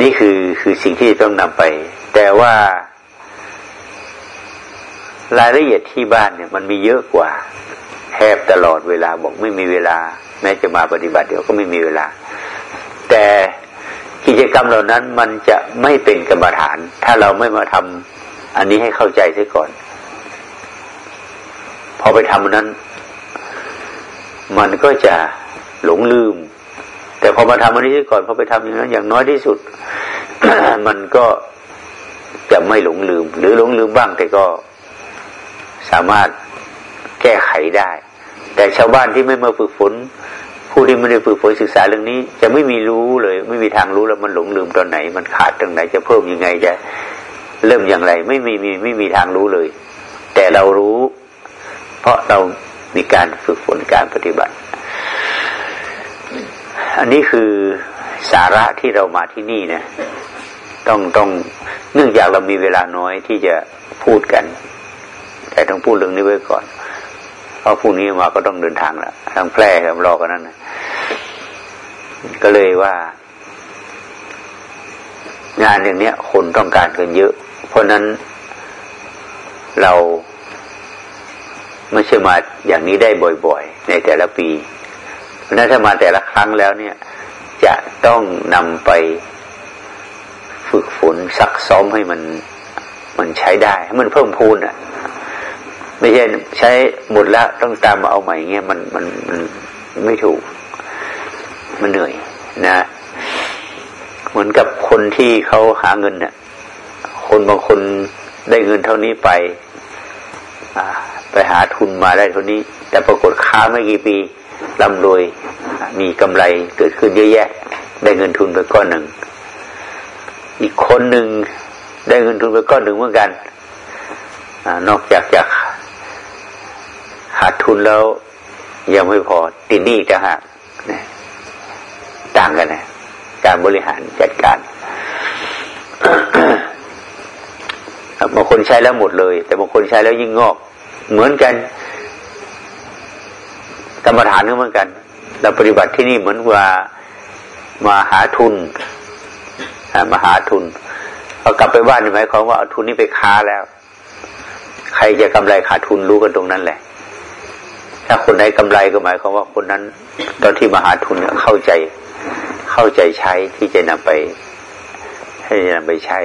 [SPEAKER 1] นี่คือคือสิ่งที่ต้องนำไป แต่ว่า รายละเอียดที่บ้านเนี่ยมันมีเยอะกว่าแทบตลอดเวลาบอกไม่มีเวลา แม้จะมาปฏิบัติเดี๋ยวก็ไม่มีเวลา แต่กิจกรรมเหล่านั้นมันจะไม่เป็นกรรมฐาน ถ้าเราไม่มาทำอันนี้ให้เข้าใจซะก่อน พอไปทำนั้น มันก็จะหลงลืม แต่พอมาทำอันนี้ซะก่อนพอไปทำอย่างนั้นอย่างน้อยที่สุด มันก็จะไม่หลงลืม หรือหลงลืมบ้างแต่ก็ สามารถแก้ไขได้ แต่ชาวบ้านที่ไม่มาฝึกฝนผู้ที่ไม่ได้ฝึกฝนศึกษาเรื่องนี้ จะไม่มีรู้เลย ไม่มีทางรู้แล้วมันหลงลืมตอนไหน มันขาดตรงไหนจะเพิ่มยังไงจะเริ่มอย่างไร ไม่มีมีไม่มีทางรู้เลย แต่เรารู้ เพราะเรามีการฝึกฝนการปฏิบัติ อันนี้คือสาระที่เรามาที่นี่นะ ต้องต้องเนื่องจากเรามีเวลาน้อยที่จะพูดกัน แต่ต้องพูดเรื่องนี้ไว้ก่อน เพราะพรุ่งนี้มาก็ต้องเดินทางแล้วทางแพร่กับรอกันนั่นก็เลยว่า งานอย่างนี้ยคนต้องการกันเยอะ เพราะนั้นเราไม่ใช่มาอย่างนี้ได้บ่อยๆ ในแต่ละปี เพราะนั้นถ้ามาแต่ละครั้งแล้วเนี่ย จะต้องนำไปฝึกฝนซักซ้อมให้มันมันใช้ได้ ให้มันเพิ่มพูนอะ ไม่ใช่ใช้หมดแล้วต้องตามมาเอาใหม่เงี้ยมันมันมันไม่ถูก มันเหนื่อยนะเหมือนกับคนที่เขาหาเงินเนี่ยคนบางคนได้เงินเท่านี้ไปไปหาทุนมาได้เท่านี้ แต่ปรากฏค้าไม่กี่ปีร่ำรวยมีกำไรเกิดขึ้นเยอะแยะ ได้เงินทุนไปก้อนหนึ่ง อีกคนหนึ่งได้เงินทุนไปก้อนหนึ่งเหมือนกันอนอกจากจะ ขาดทุนแล้วยังไม่พอติดหนี้จะหักต่างกันนะการบริหารจัดการบางคนใช้แล้วหมดเลย แต่บางคนใช้แล้วยิ่งงอก เหมือนกัน กรรมฐานก็เหมือนกัน เราปฏิบัติที่นี่เหมือนว่ามาหาทุนมาหาทุนพอกลับไปบ้านหมายความว่าเอาทุนนี้ไปค้าแล้ว ใครจะกำไรขาดทุนรู้กันตรงนั้นแหละ ถ้าคนไหนกำไรก็หมายความว่าคนนั้น ตอนที่มาหาทุนเข้าใจเข้าใจใช้ที่จะนำไปให้นำไปใช้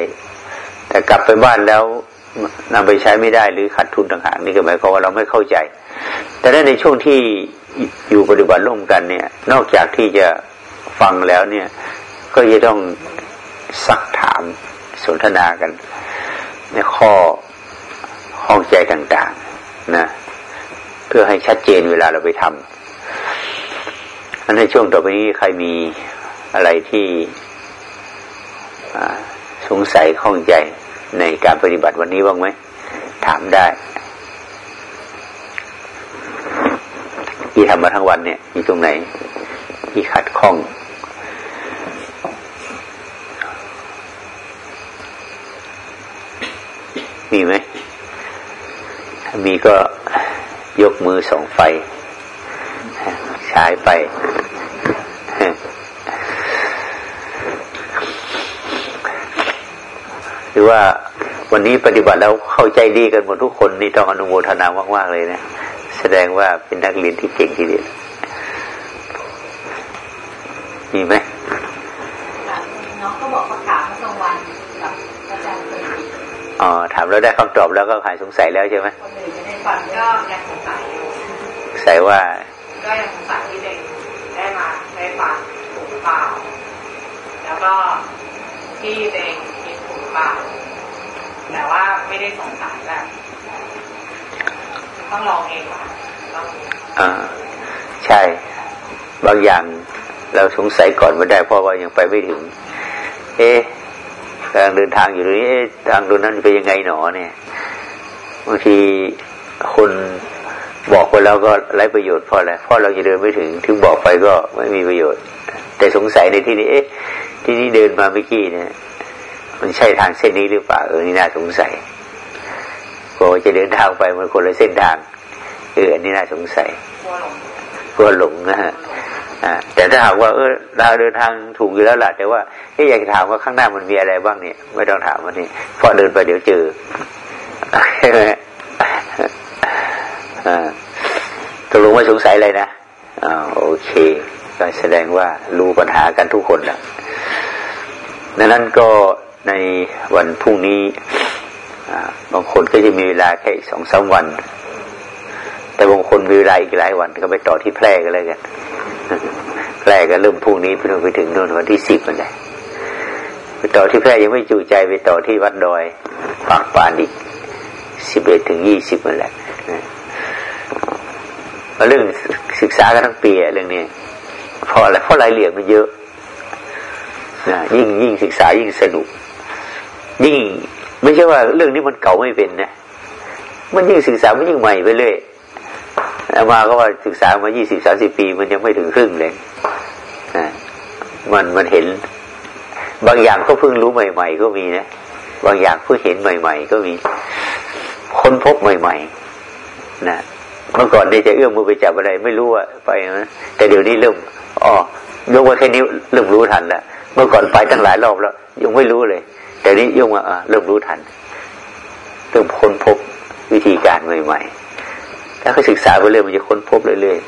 [SPEAKER 1] แต่กลับไปบ้านแล้วนำไปใช้ไม่ได้หรือขาดทุนต่างหากนี่ก็หมายความว่าเราไม่เข้าใจ แต่ในช่วงที่อยู่ปฏิบัติร่วมกันเนี่ย นอกจากที่จะฟังแล้วเนี่ย ก็จะต้องซักถามสนทนากัน ในข้อห้องใจต่าง ๆ นะ พื่อให้ชัดเจนเวลาเราไปทำอันในช่วงต่อไปนี้ใครมีอะไรที่สงสัยข้องใจในการปฏิบัติวันนี้บ้างไหม ถามได้ที่ทำมาทั้งวันเนี่ยมีตรงไหน ที่ขัดข้องมีไหม มีก็ ยกมือส่องไฟฉายไป หรือว่าวันนี้ปฏิบัติแล้วเข้าใจดีกันหมดทุกคนนี่ต้องอนุโมทนามากๆเลยนะ แสดงว่าเป็นนักเรียนที่เก่งทีเดียวมีไหม
[SPEAKER 2] น้องก็บอกเขาถามเมื่อกลางวันกับอาจารย์เคย
[SPEAKER 1] อ๋อถามแล้วได้คำตอบแล้วก็หายสงสัยแล้วใช่ไหม
[SPEAKER 2] คนอื่นจะได้ฟังก็ยังสงสัยอยู่
[SPEAKER 1] สัยว่า
[SPEAKER 2] ก็ยังสงสัยที่เด็กได้มาได้ฟังถูกเปล่าแล้วก็ที่เด็กคิดถูกเปล่าแต่ว่าไม่ได้สงสัยแบบต้องลองเองว่ะ
[SPEAKER 1] อ่าใช่ บางอย่างเราสงสัยก่อนไม่ได้เพราะว่ายังไปไม่ถึง เอ๊ะ กำลังเดินทางอยู่ตรงนี้ทางตรงนั้นเป็นยังไงหนอเนี่ยบางทีคนบอกไปแล้วก็ไร้ประโยชน์เพราะอะไรเพราะเราจะเดินไม่ถึง ถึงบอกไปก็ไม่มีประโยชน์ แต่สงสัยในที่นี้ เอ๊ะ ที่นี้เดินมาเมื่อกี้เนี่ยมันใช่ทางเส้นนี้หรือเปล่าเออนี่น่าสงสัยกลัวจะเดินทางไปมันคนละเส้นทางเอออันนี้น่าสงสัยกลัวหลงนะฮะ แต่ถ้าหากว่าเออเราเดินทางถูกอยู่แล้วล่ะ แต่ว่าอยากถามว่าข้างหน้ามันมีอะไรบ้างเนี่ยไม่ต้องถามวันนี้เพราะเดินไปเดี๋ยวเจอใช่ไหมตกลงไม่สงสัยอะไรนะอ่าโอเคก็แสดงว่ารู้ปัญหากันทุกคนแหละดังนั้นก็ในวันพรุ่งนี้บางคนก็จะมีเวลาแค่สองสาวัน แต่บางคนมีเวลาอีกหลายวันก็ไปต่อที่แพร่กันเลยกัน แพร่ก็เริ่มพรุ่งนี้ไปถึงไปถึงนู่นวันที่สิบมันเลยไปต่อที่แพร่ยังไม่จูใจไปต่อที่วัดดอยปากปานอีกสิบเอ็ดถึงยี่สิบมันแหละเรื่องศึกษากันทั้งปีเรื่องนี้เพราะอะไรเพราะรายละเอียดมันเยอะนะยิ่งยิ่งศึกษายิ่งสนุก ยิ่ง ไม่ใช่ว่าเรื่องนี้มันเก่าไม่เป็นนะมันยิ่งศึกษามันยิ่งใหม่ไปเรื่อย มาก็ว่าศึกษามายี่สิบสาสิบปี มันยังไม่ถึงครึ่งเลยนะมันมันเห็น บางอย่างก็เพิ่งรู้ใหม่ ๆ ก็มีนะบางอย่างเพิ่งเห็นใหม่ ๆ ก็มี ค้นพบใหม่ ๆ นะเมื่อก่อนเนี่ยจะเอื้อมมือไปจับอะไร ไม่รู้อะไปนะแต่เดี๋ยวนี้เริ่มอ๋อยกว่าแค่นี้เริ่มรู้ทันแล้วเมื่อก่อนไปตั้งหลายรอบแล้ว ยังไม่รู้เลย แต่นี้ยกมาเริ่มรู้ทันเริ่มค้นพบวิธีการใหม่ ๆ ถ้าเขาศึกษาไปเรื่อยมันจะค้นพบเรื่อย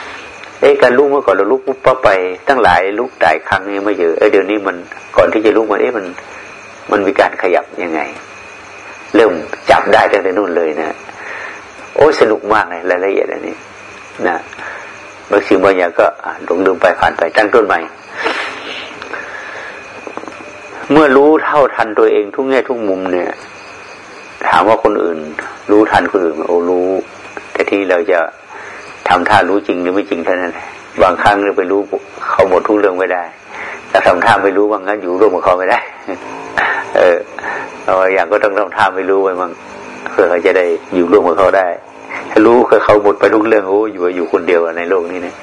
[SPEAKER 1] ๆเอ้การรู้เมื่อก่อนเราลุกปุ๊บปั๊บไปตั้งหลายลุกหลายครั้งนี่ไม่เยอะเออเดี๋ยวนี้มันก่อนที่จะลุกมันเอ๊ะมันมันมีการขยับยังไง เริ่มจับได้ตั้งแต่นู่นเลยนะโอ้สนุกมากเลยรายละเอียดอันนี้นะบางสิ่งบางอย่างก็หลงลืมไปผ่านไปตั้งต้นใหม่เมื่อรู้เท่าทันตัวเองทุกแง่ทุกมุมเนี่ย ถามว่าคนอื่น รู้ทันคนอื่นโอ้รู้ ที่เราจะทำท่ารู้จริงหรือไม่จริงเท่านั้นบางครั้งเราไปรู้เขาหมดทุกเรื่องไม่ได้แต่ทำท่าไม่รู้บางงั้นอยู่ร่วมกับเขาไม่ได้ เออเราอย่างก็ต้องทำท่าไม่รู้ไว้มั่งเพื่อเขาจะได้อยู่ร่วมกับเขาได้ถ้ารู้คือเขาหมดไปทุกเรื่องโอ้อยู่อยู่คนเดียวในโลกนี้เนี่ย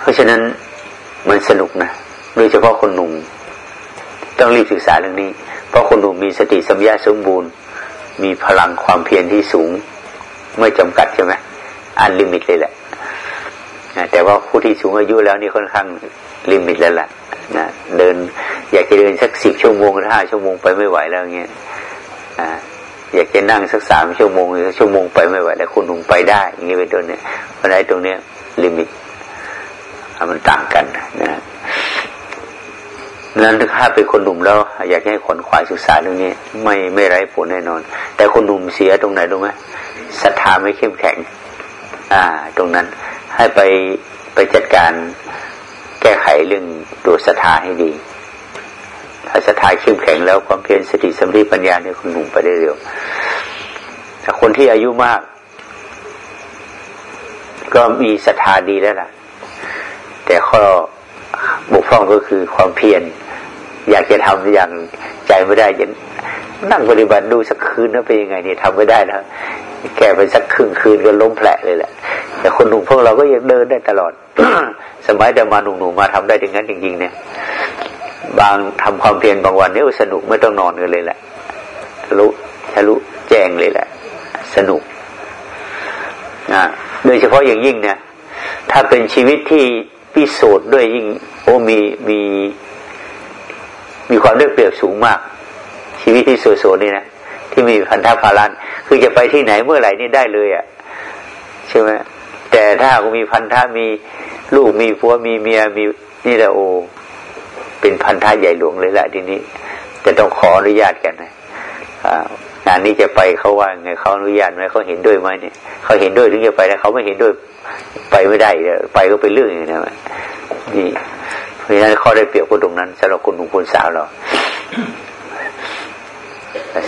[SPEAKER 1] เพราะฉะนั้นมันสนุกนะโดยเฉพาะคนหนุ่ม ต้องรีบศึกษาเรื่องนี้ เพราะคนหนุ่มมีสติปัญญาสมบูรณ์ มีพลังความเพียรที่สูง ไม่จำกัดใช่ไหม unlimit เลยแหละแต่ว่าผู้ที่สูงอายุแล้วนี่ค่อนข้าง limit แล้วแหละนะเดิน อยากจะเดินสักสิบชั่วโมงหรือห้าชั่วโมงไปไม่ไหวแล้วเงี้ยอยากจะนั่งสักสามชั่วโมงหรือชั่วโมงไปไม่ไหวแล้วคนหนุ่มไปได้อย่างนี้เป็นต้นเนี่ยเพราะฉะนั้นตรงเนี้ยลิมิตมันต่างกันนะนั้นถ้าเป็นคนหนุ่มแล้ว อยากให้ขนขวายศึกษาเรื่องนี้ ไม่ไม่ไร้ผลแน่นอน แต่คนหนุ่มเสียตรงไหนรู้ไหมศรัทาไม่เข้มแข็ง อ่า ตรงนั้นให้ไปไปจัดการแก้ไขเรื่องตัวศรัทธาให้ดี ถ้าศรัทธาเข้มแข็งแล้วความเพียรสติสมริปัญญาเนี่ยคุณหนุ่มไปได้เร็วแต่คนที่อายุมาก ก็มีศรัทธาดีแล้วล่ะ แต่ข้อบกพร่องก็คือความเพียรอยากจะทำอย่างใจไม่ได้ยังนั่งปฏิบัติดูสักคืนนะเป็นยังไงเนี่ยทำไม่ได้แล้ว แก่ไปสักครึ่งคืนก็ล้มแผลเลยแหละ แต่คนหนุ่มพวกเราก็ยังเดินได้ตลอด สมัยแต่มาหนุ่มๆมาทำได้ถึงนั้นจริงๆเนี่ย บางทำความเพียรบางวันนี่สนุกไม่ต้องนอนกันเลยแหละทะลุทะลุแจ้งเลยแหละ สนุกนะโดยเฉพาะอย่างยิ่งเนี่ยถ้าเป็นชีวิตที่พิสูจน์ด้วยยิ่งโอ้มีมีมีความได้เปรียบสูงมาก ชีวิตที่โซโซนี่นะ ที่มีพันธะพารันคือจะไปที่ไหนเมื่อไหร่นี่ได้เลยอะ่ะใช่ไหมแต่ถ้ามีพันธะมีลูกมีผัวมีเมียมีนี่แหละโอเป็นพันธะใหญ่หลวงเลยแหละทีนี้จะต้องขออนุญาตกันนะงานนี้จะไปเขาว่าไงเขาอนุญาตไหมเขาเห็นด้วยไหมเนี่ยเขาเห็นด้วยถึงจะไปนะเขาไม่เห็นด้วยไปไม่ได้ไปก็เป็นเรื่องอย่างนี้นะนี่เพราะฉะนั้นข้อได้เปรียบคนตรงนั้นสำหรับคนหนุ่มคนสาวเรา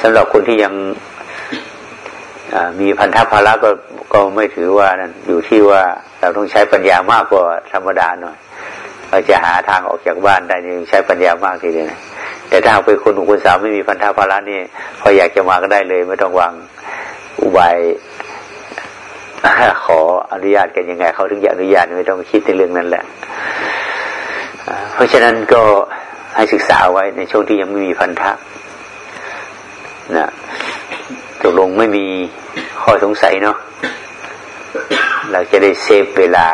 [SPEAKER 1] สำหรับคนที่ยังมีพันธะภาระก็ก็ไม่ถือว่านั่นอยู่ที่ว่าเราต้องใช้ปัญญามากกว่าธรรมดาหน่อยเราจะหาทางออกจากบ้านได้นี่ใช้ปัญญามากทีเดียวนะแต่ถ้าเป็นคนหนุ่มคนสาวไม่มีพันธะภาระนี่พออยากจะมาก็ได้เลย ไม่ต้องวางอุบายขออนุญาตกันยังไงเขาถึงจะอนุญาตไม่ต้องคิดในเรื่องนั้นแหละ เพราะฉะนั้นก็ให้ศึกษาไว้ในช่วงที่ยังไม่มีพันธะ นะตกลงไม่มีข้อสงสัยเนาะเราจะได้เซฟเวลา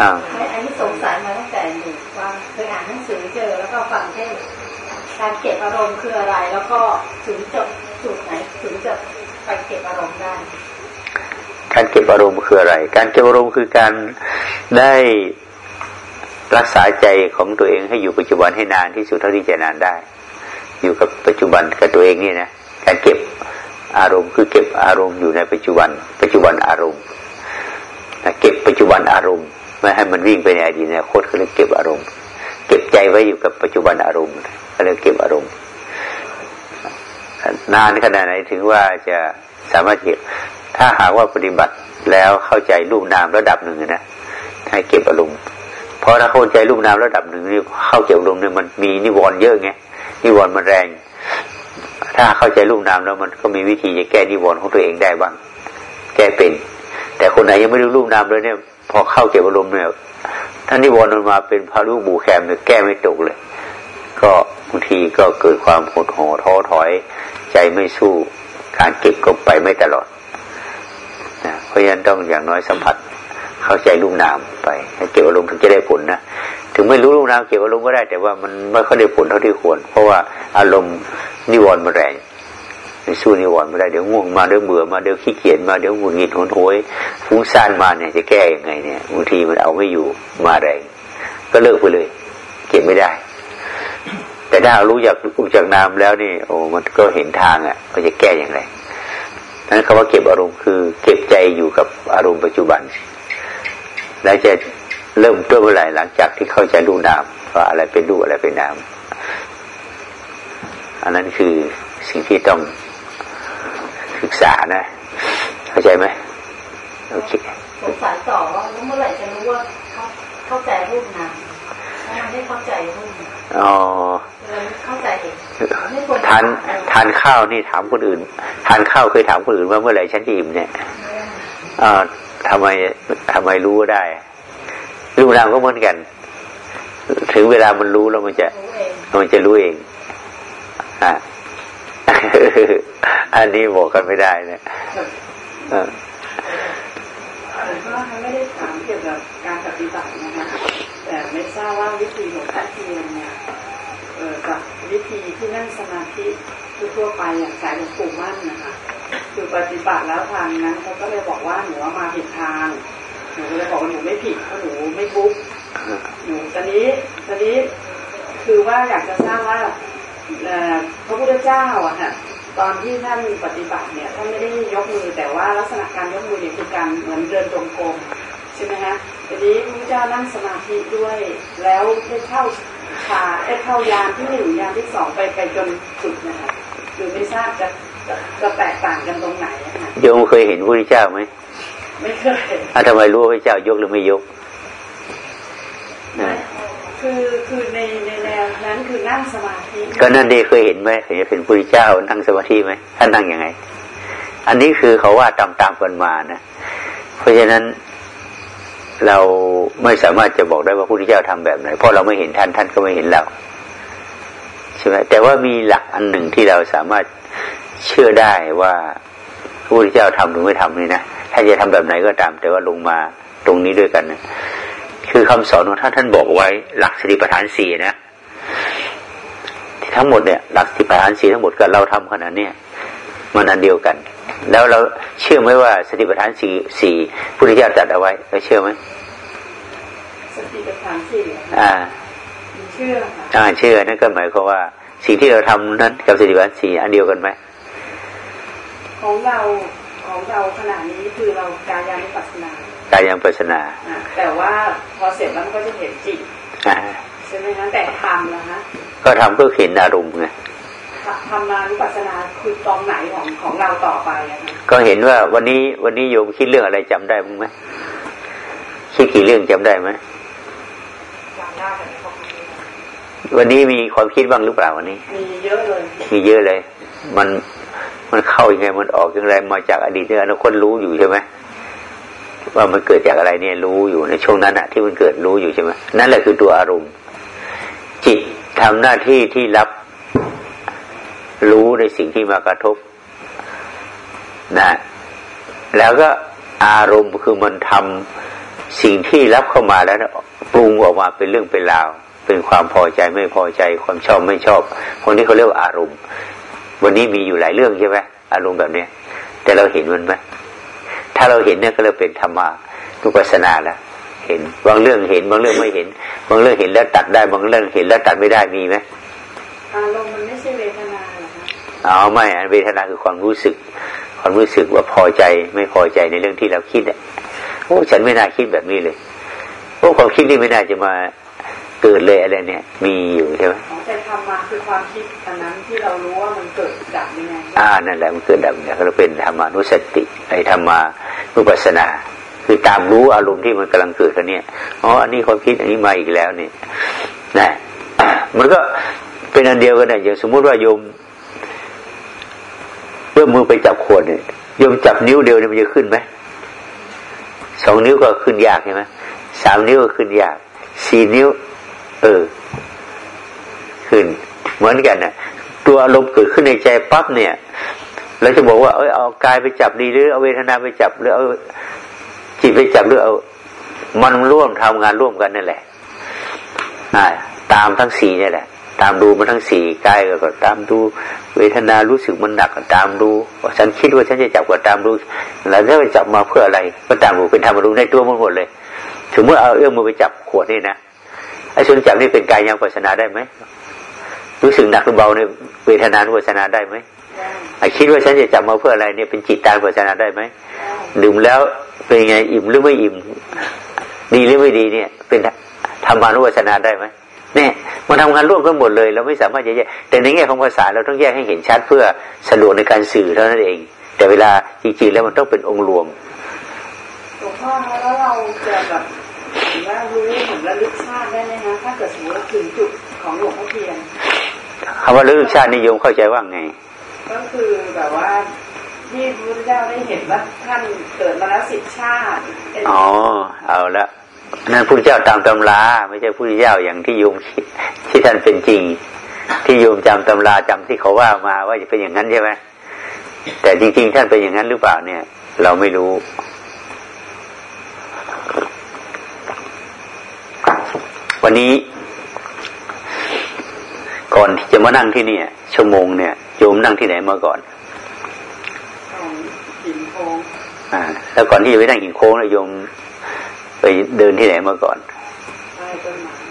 [SPEAKER 3] อ้าวอันนี้สงสัยมาตั้งแต่หนูว่าเคยอ่านหนังสือเจอแล้วก็ฟังเทศการเก็บอารมณ์คืออะไร แล้วก็ถึงจบจุดไหนถึงจะไปเก็บอารมณ์ได้
[SPEAKER 1] การเก็บอารมณ์คืออะไร การเก็บอารมณ์คือการได้ รักษาใจของตัวเองให้อยู่ปัจจุบันให้นานที่สุดเท่าที่จะนานได้ อยู่กับปัจจุบันกับตัวเองนี่นะการเก็บอารมณ์คือเก็บอารมณ์อยู่ในปัจจุบัน ปัจจุบันอารมณ์เก็บปัจจุบันอารมณ์ไม่ให้มันวิ่งไปในอดีตในโคตรเขาเรียเก็บอารมณ์ เก็บใจไว้อยู่กับปัจจุบันอารมณ์เขาเรียเก็บอารมณ์ นานขนาดไหนถึงว่าจะสามารถเก็บ ถ้าหากว่าปฏิบัติแล้วเข้าใจรูปนามระดับหนึ่งนะให้เก็บอารมณ์ เพราะถ้าเข้าใจรูปนามระดับหนึ่งนี่เข้าเก็บอารมเนี่ยมันมีนิวรณ์เยอะไงนิวรณ์มันแรง ถ้าเข้าใจรูปนามแล้วมันก็มีวิธีจะแก้นิวรณ์ของตัวเองได้บ้างแก้เป็น แต่คนไหนยังไม่รู้รูปนามเลยเนี่ย พอเข้าเก็บอารมเนี่ยท่านนิวรณ์มันมาเป็นพารุบูแคมเนี่ยแก้ไม่ตกเลย ก็บางทีก็เกิดความหดหัวท้อถอย ใจไม่สู้การเก็บก็ไปไม่ตลอดนะเพราะฉะนั้นต้องอย่างน้อยสัมผัส เข้าใจรูปนามไปเก็บอารมณ์ถึงจะได้ผลนะถึงไม่รู้รูปนามเก็บอารมณ์ก็ได้ แต่ว่ามันไม่ค่อยได้ผลเท่าที่ควร เพราะว่าอารมณ์นิวรณ์มันแรงสู้นิวรณ์ไม่ได้เดี๋ยวง่วงมาเดี๋ยวเบื่อมาเดี๋ยวขี้เกียจมาเดี๋ยวหงุดหงิดหนโหยฟุ้งซ่านมาเนี่ยจะแก้ยังไงเนี่ยบางทีมันเอาไม่อยู่มาแรง ก็เลิกไปเลย เก็บไม่ได้ แต่ถ้ารู้จากรู้จากนามแล้วนี่ โอ้มันก็เห็นทางอะก็จะแก้อย่างไรนั้นคำว่าเก็บอารมณ์คือ เก็บใจอยู่กับอารมณ์ปัจจุบัน แล้วจะเริ่มต้นเมื่อไหร่หลังจากที่เข้าใจรูนามว่าอะไรเป็นรูอะไรเป็นนามอันนั้นคือสิ่งที่ต้องศึกษานะ เข้าใจไหมโอเค
[SPEAKER 3] สงสัยต่อว่าเมื่อไหร่จะรู้ว่าเขาเข้าใจรูปนามถ้ามันไม่เข้าใจรูปอ๋อเข้าใจเอง
[SPEAKER 1] ทานทานข้าวนี่ถามคนอื่น ทานข้าวเคยถามคนอื่นว่าเมื่อไหร่ฉันจะอิ่มเนี่ย อ่าทำไมทำไมรู้ได้รู้นามก็เหมือนกัน ถึงเวลามันรู้แล้วมันจะ มันจะรู้เองอ่าอันนี้บอกกันไม่ได้นะ
[SPEAKER 3] ผมก็ไม่ได้ถามเกี่ยวกับการปฏิบัตินะคะแต่ไม่ทราบว่าวิธีหลวงพ่อเทียนเนี่ยกับวิธีที่นั่งสมาธิทั่วไปอย่างสายหลวงปู่มั่นนะคะ คือปฏิบัติแล้วทางนั้นเขาก็เลยบอกว่าหนูมาผิดทางหนูเลยบอกว่าหนูไม่ผิดเพราะหนูไม่บุ๊กหนูตอนนี้ตอนนี้คือว่าอยากจะทราบว่าพระพุทธเจ้าอะค่ะตอนที่ท่านปฏิบัติเนี่ยท่านไม่ได้ยกมือแต่ว่าลักษณะการยกมือเนี่ยคือการเหมือนเดินตรงกรมใช่ไหมฮะทีนี้พระพุทธเจ้านั่งสมาธิด้วยแล้วได้เข้าชาได้เข้ายานที่หนึ่งยานที่สองไปไปจนสุดนะคะคือไม่ทราบจะ จะแตกต่างกันตรงไหนนะคะ
[SPEAKER 1] โยมเคยเห็นพระพุทธเจ้าไหม
[SPEAKER 3] ไม่เคย
[SPEAKER 1] อะทำไมรู้ว่าพระเจ้ายกหรือไม่ยก
[SPEAKER 3] คือคือในในแนวนั้นคือนั่งสมาธิ
[SPEAKER 1] ก็นั่นดีเคยเห็นไหมเคยเป็นพระเจ้านั่งสมาธิไหมท่านนั่งยังไง อันนี้คือเขาว่าตามตามกันมานะเพราะฉะนั้นเราไม่สามารถจะบอกได้ว่าพระพุทธเจ้าทำแบบไหนเพราะเราไม่เห็นท่านท่านก็ไม่เห็นเราใช่ไหมแต่ว่ามีหลักอันหนึ่งที่เราสามารถ เชื่อได้ว่าพระพุทธเจ้าทำหรือไม่ทำนี่นะท่านจะทำแบบไหนก็ตาม แต่ว่าลงมาตรงนี้ด้วยกันนะคือคำสอนของท่านท่านบอกไว้ หลักสติปัฏฐานสี่นะทั้งหมดเนี่ยหลักสติปัฏฐานสี่ทั้งหมดกับเราทำขนาดเนี้ยมันอันเดียวกัน แล้วเราเชื่อไหมว่าสติปัฏฐานสี่สี่พุทธเจ้าจัดเอาไว้เราเชื่อไหม
[SPEAKER 3] สติปัฏฐานสี่
[SPEAKER 1] อ่า
[SPEAKER 3] เชื่อ
[SPEAKER 1] อ่าเชื่อนั่นก็หมายความว่าสิ่งที่เราทำนั้นกับสติปัฏฐานสี่อันเดียวกันไหม
[SPEAKER 3] ของเราของเราขณะนี้คือเรากายานุปัสสนา
[SPEAKER 1] กายังปัสนา
[SPEAKER 3] แต่ว่าพอเสร็จแล้วมันก็จะเห็นจิตใช่ไหมคะแต่ทำนะฮะ
[SPEAKER 1] ก็ทำเพื่อเห็นอารมณ์ไง
[SPEAKER 3] ทำมานุปัสนาคือตรงไหนของของเราต่อไปอะ
[SPEAKER 1] ก็เห็นว่าวันนี้วันนี้โยมคิดเรื่องอะไรจำได้มั้งไหมคิดกี่เรื่องจำได้ไหมจำได้วันนี้มีความคิดบ้างหรือเปล่าวันนี้
[SPEAKER 3] มีเยอะเลย
[SPEAKER 1] มีเยอะเลย มัน มันเข้ายังไงมันออกยังไงมาจากอดีตเนี่ยอนาคตรู้อยู่ใช่ไหมว่ามันเกิดจากอะไรเนี่ยรู้อยู่ในช่วงนั้นอะที่มันเกิดรู้อยู่ใช่ไหมนั่นแหละคือตัวอารมณ์ จิตทำหน้าที่ที่รับรู้ในสิ่งที่มากระทบนะแล้วก็อารมณ์คือมันทำสิ่งที่รับเข้ามาแล้วปรุงออกมาเป็นเรื่องเป็นราว เป็นความพอใจไม่พอใจความชอบไม่ชอบ คนที่เขาเรียกว่าอารมณ์ วันนี้มีอยู่หลายเรื่องใช่ไหมอารมณ์แบบนี้แต่เราเห็นมันไหมถ้าเราเห็นเนี่ยก็เลยเป็นธรรมานุปัสสนาแล้วเห็นบางเรื่องเห็นบางเรื่องไม่เห็น บางเรื่องเห็นแล้วตัดได้บางเรื่องเห็นแล้วตัดไม่ได้มีไหม
[SPEAKER 3] อารมณ์มันไม่ใช่เวทนาหรอ
[SPEAKER 1] คะอ๋อไม่เวทนาคือความรู้สึก ความรู้สึกว่าพอใจไม่พอใจในเรื่องที่เราคิดอะโอ้ฉันไม่น่าคิดแบบนี้เลยโอ้ความคิดนี่ไม่น่าจะมา เกิดเลยอะไรเนี่ย มีอยู่ใช่ไหม
[SPEAKER 3] แต่ทำมาคือความคิดอันนั้นที่เรารู้ว่ามันเกิดดับยังไง
[SPEAKER 1] อ่านั่นแหละมันเกิดดับเนี่ยเราเป็นธรรมานุสติไอ้ธรรมานุปัสสนาคือตามรู้อารมณ์ที่มันกำลังเกิดกันเนี่ยอ๋ออันนี้ความคิดอันนี้มาอีกแล้วเนี่ยนะมันก็เป็นอันเดียวกันเนี่ยอย่างสมมุติว่าโยมเมื่อมือไปจับขวดเนี่ยโยมจับนิ้วเดียวเนี่ยมันจะขึ้นไหมสองนิ้วก็ขึ้นยากใช่ไหมสามนิ้วก็ขึ้นยากสี่นิ้ว เออ ขึ้น เหมือนกันนะตัวอารมณ์เกิดขึ้นในใจปั๊บเนี่ยเราจะบอกว่าเอ้ยเอากายไปจับดีหรือเอาเวทนาไปจับหรือเอาจิตไปจับหรือเอา มันร่วมทำงานร่วมกันนั่นแหละตามทั้งสี่นี่แหละ ตามดูมันทั้งสี่กายก็ตามดู เวทนารู้สึกมันหนักก็ตามดูว่าฉันคิดว่าฉันจะจับก็ตามดูแล้วจะจับมาเพื่ออะไร ก็ตามดูเป็นธรรมรู้ในตัวมันหมดเลย ถึงเมื่อเอาเอื้อมมือไปจับขวดนี่นะ ไอ้ส่วนจับนี่เป็นกายยังปัสนาได้ไหมรู้สึกหนักหรือเบาในเวทนานุปัสนาได้ไหมไอ้คิดว่าฉันจะจับมาเพื่ออะไรเนี่ยเป็นจิตตาปัสนาได้ไหมดื่มแล้วเป็นไงอิ่มหรือไม่อิ่ม ดีหรือไม่ดีเนี่ย เป็นธรรมานุปัสนาได้ไหมเนี่ยมันทำงานร่วมกันหมดเลย เราไม่สามารถจะแยกแต่ในแง่ของภาษาเราต้องแยกให้เห็นชัดเพื่อสะดวกในการสื่อเท่านั้นเอง แต่เวลาจริงๆแล้วมันต้องเป็นองค์รวม
[SPEAKER 3] หลวงพ่อแล้วเราจะแบบ ว่ารู้เหมือนระลึกชาติได้ไหมคะถ้าเกิดสมมติถึงจุดของหลวงพ่อเทียน
[SPEAKER 1] คำว่าระลึกชาตินิยมเข้าใจว่าไง
[SPEAKER 3] ก็คือแบบว่าที่พระพุทธเจ้าได้เห็นว่าท่านเกิดมาแล้วสิบชาติ
[SPEAKER 1] อ๋อเอาละนั่นพุทธเจ้าตามตำราไม่ใช่พุทธเจ้าอย่างที่โยมที่ท่านเป็นจริง ที่โยมจำตำราจำที่เขาว่ามาว่าจะเป็นอย่างนั้นใช่ไหมแต่จริงๆท่านเป็นอย่างนั้นหรือเปล่าเนี่ย เราไม่รู้ วันนี้ ก่อนที่จะมานั่งที่นี่ชั่วโมงเนี่ยโยมนั่งที่ไหนมาก่อน
[SPEAKER 3] หินโค้ง
[SPEAKER 1] อ่า แล้วก่อนที่จะไปนั่งหินโค้งเนี่ยโยมไปเดินที่ไหนมาก่อน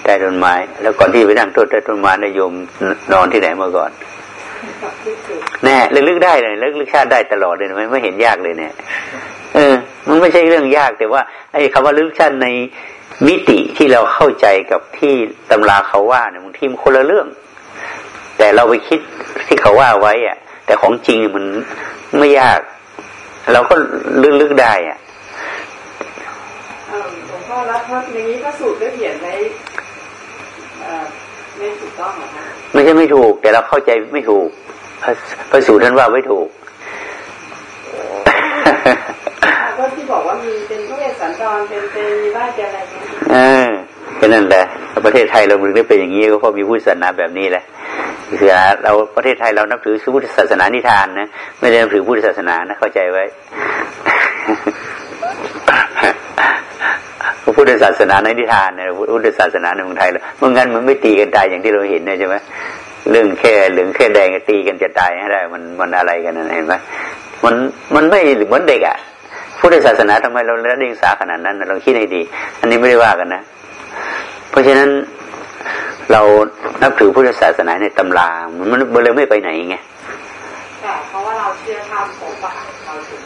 [SPEAKER 1] ใต้ต้นไม้ แล้วก่อนที่ไปนั่งต้นใต้ต้นไม้นายโยมนอนที่ไหนมาก่อน แน่ลึกๆได้เลยลึกๆชาติได้ตลอดเลยไม่ไม่เห็นยากเลยเนี่ย เออ มันไม่ใช่เรื่องยากแต่ว่าไอ้คำว่าลึกชาติใน มิติที่เราเข้าใจกับที่ตำราเขาว่าเนี่ยบางทีมันคนละเรื่อง แต่เราไปคิดที่เขาว่าไว้อะ แต่ของจริงมันไม่ยาก เราก็ลึกๆได้อะ
[SPEAKER 3] พ่อแล้วพราะอย่างนี้พระสูตรก็เขียนไว้ไม่ถูกต้องหรอคะ
[SPEAKER 1] ไม่ใช่ไม่ถูก แต่เราเข้าใจไม่ถูกพระสูตรท่านว่าไม่ถูก
[SPEAKER 3] ก็ที่บอกว่ามีเป็นพระเวสสันดรเป็นเป็นมีบ้านเจอะไรเนี่ย
[SPEAKER 1] เอแค่นั้นแหละ ประเทศไทยเราถึงได้เป็นอย่างนี้ก็เพราะมีพุทธศาสนาแบบนี้แหละคือเราประเทศไทยเรานับถือพุทธศาสนานิทานนะไม่ได้นับถือพุทธศาสนานะเข้าใจไว้พุทธศาสนาในนิทานเนี่ยพุทธศาสนาในเมืองไทยเลยเมื่องั้นมันไม่ตีกันตายอย่างที่เราเห็นนี่ยใช่ไหมเรื่องแค่เหลืองแค่แดงตีกันจะตายให้ได้ มันมันอะไรกันเห็นไหมมันมันไม่เหมือนเด็กอะ พุทธศาสนาทำไมเราเลี้ยงสาขนาดนั้นเราคิดให้ดี อันนี้ไม่ได้ว่ากันนะ เพราะฉะนั้นเรานับถือพุทธศาสนาในตำรา มันมันเลยไม่ไปไหนไง
[SPEAKER 2] แต่เพราะว่าเราเชื่อธรรมผมอะเราถึง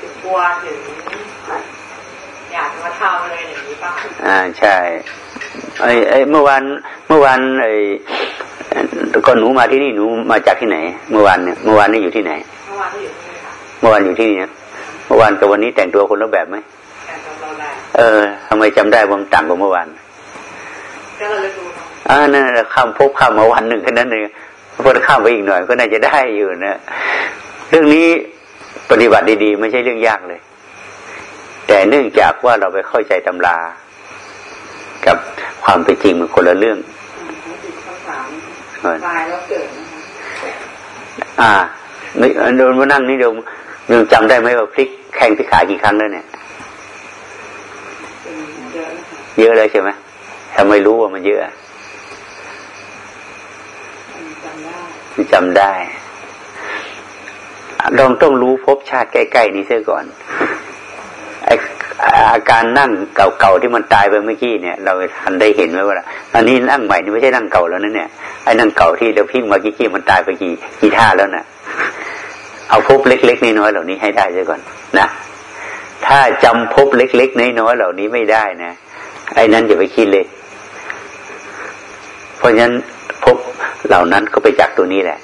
[SPEAKER 2] ถึงกลัวถึงอยากมาทำอะไรอย่างนี้ป่ะอ่าใช่ไอ้
[SPEAKER 1] ไอ้เมื่อวานเมื่อวานไอ้ก่อนหนูมาที่นี่หนูมาจากที่ไหน เมื่อวานเนี่ยเมื่อวานนี่อยู่ที่ไหน
[SPEAKER 2] เมื่อวานอยู่ที่นี่ค่ะ
[SPEAKER 1] เมื่อวานอยู่ที่นี่นะ เมื่อวานกับวันนี้แต่งตัวคนละแบบไหมเออทำไมจำได้ว่าต่างกว่าเมื่อวาน
[SPEAKER 2] ก็เลยดู
[SPEAKER 1] อ่านั่นแหละข้ามพบข้ามมาวันหนึ่งแค่นั้นเองพอข้ามไปอีกหน่อยก็น่าจะได้อยู่นะเรื่องนี้ปฏิบัติดีๆ ไม่ใช่เรื่องยากเลย แต่เนื่องจากว่าเราไปเข้าใจตำรา กับความเป็นจริงมันคนละเรื่อง
[SPEAKER 3] ตายแล้วเกิด
[SPEAKER 1] นะคะอ่าโดนมานั่งนี่โย มโยมจำได้ไหมว่าพลิกแข่งพิขากี่ครั้งแล้วเนี่ย เยอะเลยใช่ไหมถ้าไม่รู้ว่ามันเยอะจำได้ลองต้องรู้พบชาติใกล้ๆนี้เสียก่อนอาการนั่งเก่าๆที่มันตายไปเมื่อกี้เนี่ย เราทันได้เห็นไหมว่าอันนี้นั่งใหม่นี่ไม่ใช่นั่งเก่าแล้วนั่นเนี่ยไอ้นั่งเก่าที่เราพิ้งมากี้มันตายไปกี่กี่ท่าแล้วนะ่ะ เอาพเล็ก ๆ น้อยๆเหล่านี้ให้ได้เสียก่อนนะถ้าจำพเล็ก ๆ น้อยๆเหล่านี้ไม่ได้นะไอ้นั้นอย่าไปคิดเลย เพราะฉะนั้นภพเหล่านั้นก็ไปจากตัวนี้แหละ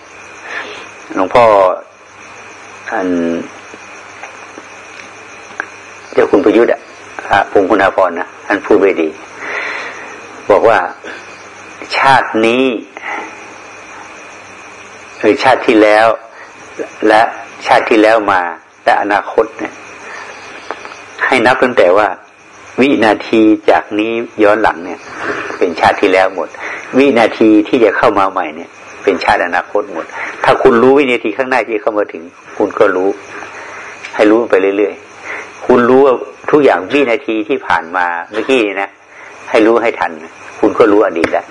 [SPEAKER 1] หลวงพ่ออันเจ้าคุณประยุทธ์อะพงคุณาพรนะท่านพูดไว้ดี บอกว่าชาตินี้หรือชาติที่แล้ว และ ชาติที่แล้วมา และอนาคตเนี่ย ให้นับตั้งแต่ว่า วินาทีจากนี้ย้อนหลังเนี่ย เป็นชาติที่แล้วหมด วินาทีที่จะเข้ามาใหม่เนี่ย เป็นชาติอนาคตหมด ถ้าคุณรู้วินาทีข้างหน้าที่เข้ามาถึง คุณก็รู้ ให้รู้ไปเรื่อยๆคุณรู้ว่าทุกอย่างวินาทีที่ผ่านมาเมื่อกี้นะให้รู้ให้ทัน คุณก็รู้อดีตแล้ว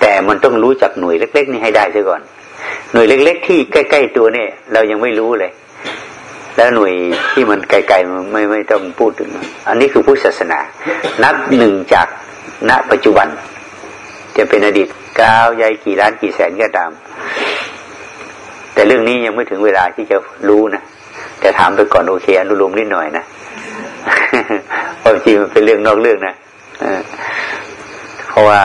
[SPEAKER 1] แต่มันต้องรู้จักหน่วยเล็ก ๆ นี่ให้ได้ซะก่อน หน่วยเล็ก ๆ ที่ใกล้ๆตัวเนี่ย เรายังไม่รู้เลย แล้วหน่วยที่มันไกลๆไม่ไม่ต้องพูดถึง อันนี้คือพุทธศาสนา นับหนึ่งจากณปัจจุบัน จะเป็นอดีตก้าวใหญ่กี่ล้านกี่แสนก็ตาม แต่เรื่องนี้ยังไม่ถึงเวลาที่จะรู้นะแต่ถามไปก่อนโอเคอนุโลมนิดหน่อยนะเพราะจริงมันเป็นเรื่องนอกเรื่องนะเพราะว่า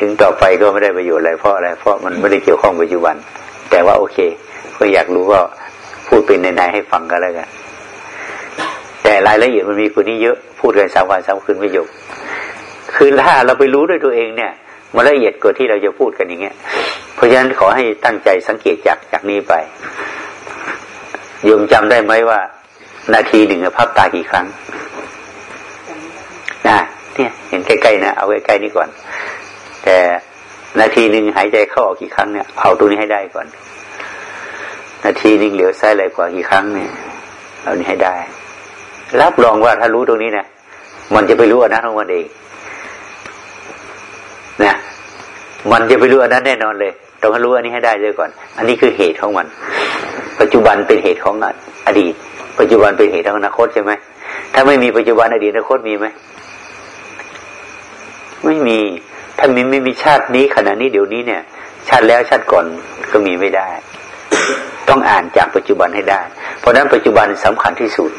[SPEAKER 1] ถึงต่อไปก็ไม่ได้ประโยชน์อะไรเพราะอะไร เพราะมันไม่ได้เกี่ยวข้องปัจจุบัน แต่ว่าโอเค ก็อยากรู้ก็พูดเป็นในๆให้ฟังกันแล้วกันแต่รายละเอียดมันมีคนนี้เยอะพูดกันสามวันสามคืนไม่จบคือถ้าเราไปรู้ด้วยตัวเองเนี่ยมันละเอียดกว่าที่เราจะพูดกันอย่างเงี้ย เพราะฉะนั้นขอให้ตั้งใจสังเกตจากจากนี้ไปโยมจำได้ไหมว่า นาทีหนึ่งพับตากี่ครั้งนะเนี่ยเห็นใกล้ๆนะเอาใกล้ๆนี่ก่อน แต่ นาทีหนึ่งหายใจเข้าออกกี่ครั้งเนี่ยเอาตัวนี้ให้ได้ก่อน นาทีหนึ่งเหลียวซ้ายไหลขวากี่ครั้งเนี่ยเอานี้ให้ได้ รับรองว่าถ้ารู้ตรงนี้นะมันจะไปรู้อนั้นของมันเองนะมันจะไปรู้อนนั้นแน่นอนเลยต้องรู้อันนี้ให้ได้เลยก่อน อันนี้คือเหตุของมัน ปัจจุบันเป็นเหตุของอดีต ปัจจุบันเป็นเหตุของอนาคตใช่ไหมถ้าไม่มีปัจจุบันอดีตอนาคตมีไหมไม่มี ถ้ามีไม่มีชาตินี้ขณะนี้เดี๋ยวนี้เนี่ย ชาติแล้วชาติก่อนก็มีไม่ได้ ต้องอ่านจากปัจจุบันให้ได้ เพราะนั้นปัจจุบันสำคัญที่สุด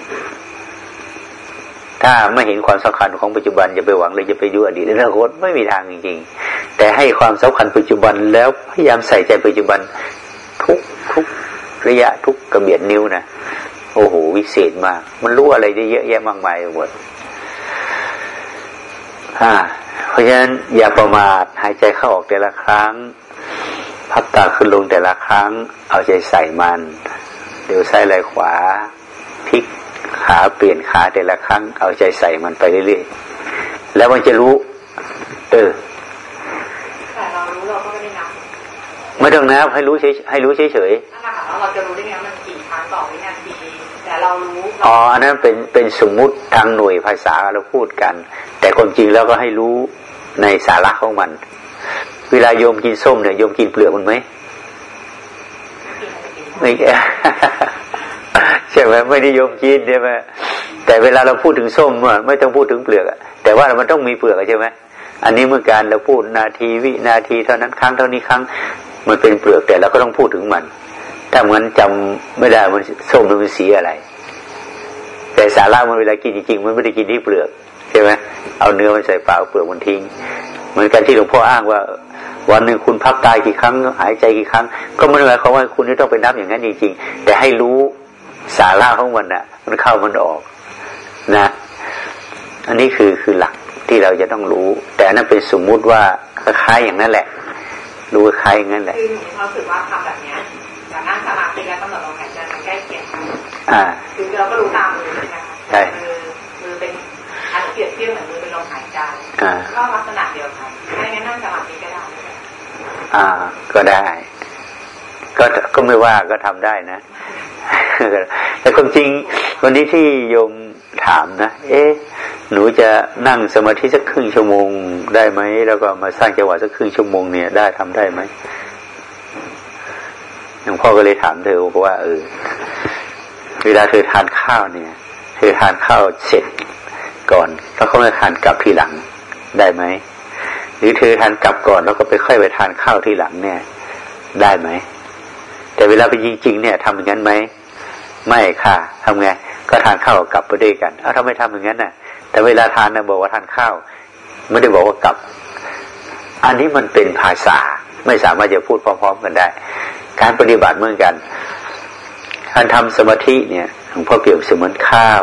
[SPEAKER 1] ถ้าไม่เห็นความสำคัญของปัจจุบันอย่าไปหวังเลยจะไปดูอดีตอนาคตไม่มีทางจริงๆ แต่ให้ความสำคัญปัจจุบันแล้วพยายามใส่ใจปัจจุบันทุกทุกระยะทุกกระเบียดนิ้วนะโอ้โหวิเศษมาก มันรู้อะไรได้เยอะแยะมากมายหมด เพราะฉะนั้นอย่าประมาทหายใจเข้าออกแต่ละครั้ง พับตาขึ้นลงแต่ละครั้ง เอาใจใส่มัน เดี๋ยวซ้ายไหลขวาพลิกขาเปลี่ยนขาแต่ละครั้ง เอาใจใส่มันไปเรื่อยๆแล้วมันจะรู้ เออ
[SPEAKER 2] แต่เรารู้เราก็ไม่ได้นับ
[SPEAKER 1] ไม่ต้องนับให้รู้เฉยให้รู้เฉยเฉย
[SPEAKER 2] เราจะรู้ได้ไงมันกี่ครั้งต่อวินาทีแต่ เรารู้อ๋อ
[SPEAKER 1] อันนั้นเป็นเป็นสมมุติทางหน่วยภาษาเราพูดกัน แต่ความจริงแล้วก็ให้รู้ในสาระของมัน เวลาโยมกินส้มเนี่ยโยมกินเปลือกมันไหมไม่ใช่ไหมไม่ได้โยมกินใช่ไหมแต่เวลาเราพูดถึงส้มไม่ต้องพูดถึงเปลือกแต่ว่ามันต้องมีเปลือกใช่ไหมอันนี้เมื่อการเราพูดนาทีวินาทีเท่านั้นครั้งเท่านี้ครั้ง มันเป็นเปลือกแต่เราก็ต้องพูดถึงมัน ถ้ามันจำไม่ได้มันส้มมันสีอะไรแต่ สาระมันเวลากินจริงๆมันไม่ได้กินที่เปลือกใช่ไหมเอาเนื้อมันใส่ปากเปลือกมันทิ้ง เหมือนกันที่หลวงพ่ออ้างว่า วันหนึ่งคุณพักตายกี่ครั้ง หายใจกี่ครั้ง ก็ไม่ได้หมายความว่าคุณจะต้องไปนับอย่างนั้นจริงๆแต่ให้รู้สาระของมันอะ มันเข้ามันออกนะ อันนี้คือคือหลักที่เราจะต้องรู้ แต่นั้นเป็นสมมุติว่าคล้ายอย่างนั้นแหละ รู้คล้ายอย่างนั้นแหละ
[SPEAKER 2] คือเราถือว่าทำแบบนี้แต่นั่งสมาธิแล้วกำหนดลม อ่าคือเราก็รู้ตามมือนะคะใช่มื
[SPEAKER 1] อเป็
[SPEAKER 2] นอันเปรียบเที่ยบเหมือนมือเป็น
[SPEAKER 1] ลมหายใจ
[SPEAKER 2] ก็ลักษณะเดียวกันไม่งั้นนั่งสมาธิก็ได้
[SPEAKER 1] อ่า ก็ได้ ก็ก็ไม่ว่าก็ทำได้นะ แต่ความจริงวันนี้ที่โยมถามนะ เอ๊ะ หนูจะนั่งสมาธิสักครึ่งชั่วโมงได้ไหม แล้วก็มาสร้างจังหวะสักครึ่งชั่วโมงเนี่ยได้ทำได้ไหมหลวงพ่อก็เลยถามเธอว่าเออ เวลาเธอทานข้าวเนี่ย เธอทานข้าวเสร็จก่อนแล้วเขาไม่ทานกลับทีหลังได้ไหมหรือเธอทานกลับก่อนแล้วก็ไปค่อยไปทานข้าวทีหลังเนี่ย ได้ไหมแต่เวลาไปจริงๆเนี่ยทำอย่างนั้นไหมไม่ค่ะทำไงก็ทานข้าวกลับไปด้วยกันเอาทำไมทำอย่างนั้นน่ะ แต่เวลาทานนะบอกว่าทานข้าว ไม่ได้บอกว่ากลับ อันนี้มันเป็นภาษาไม่สามารถจะพูดพร้อม ๆ กันได้ การปฏิบัติเหมือนกัน การทำสมาธิเนี่ยหลวงพ่อเปรียบเสมือนข้าว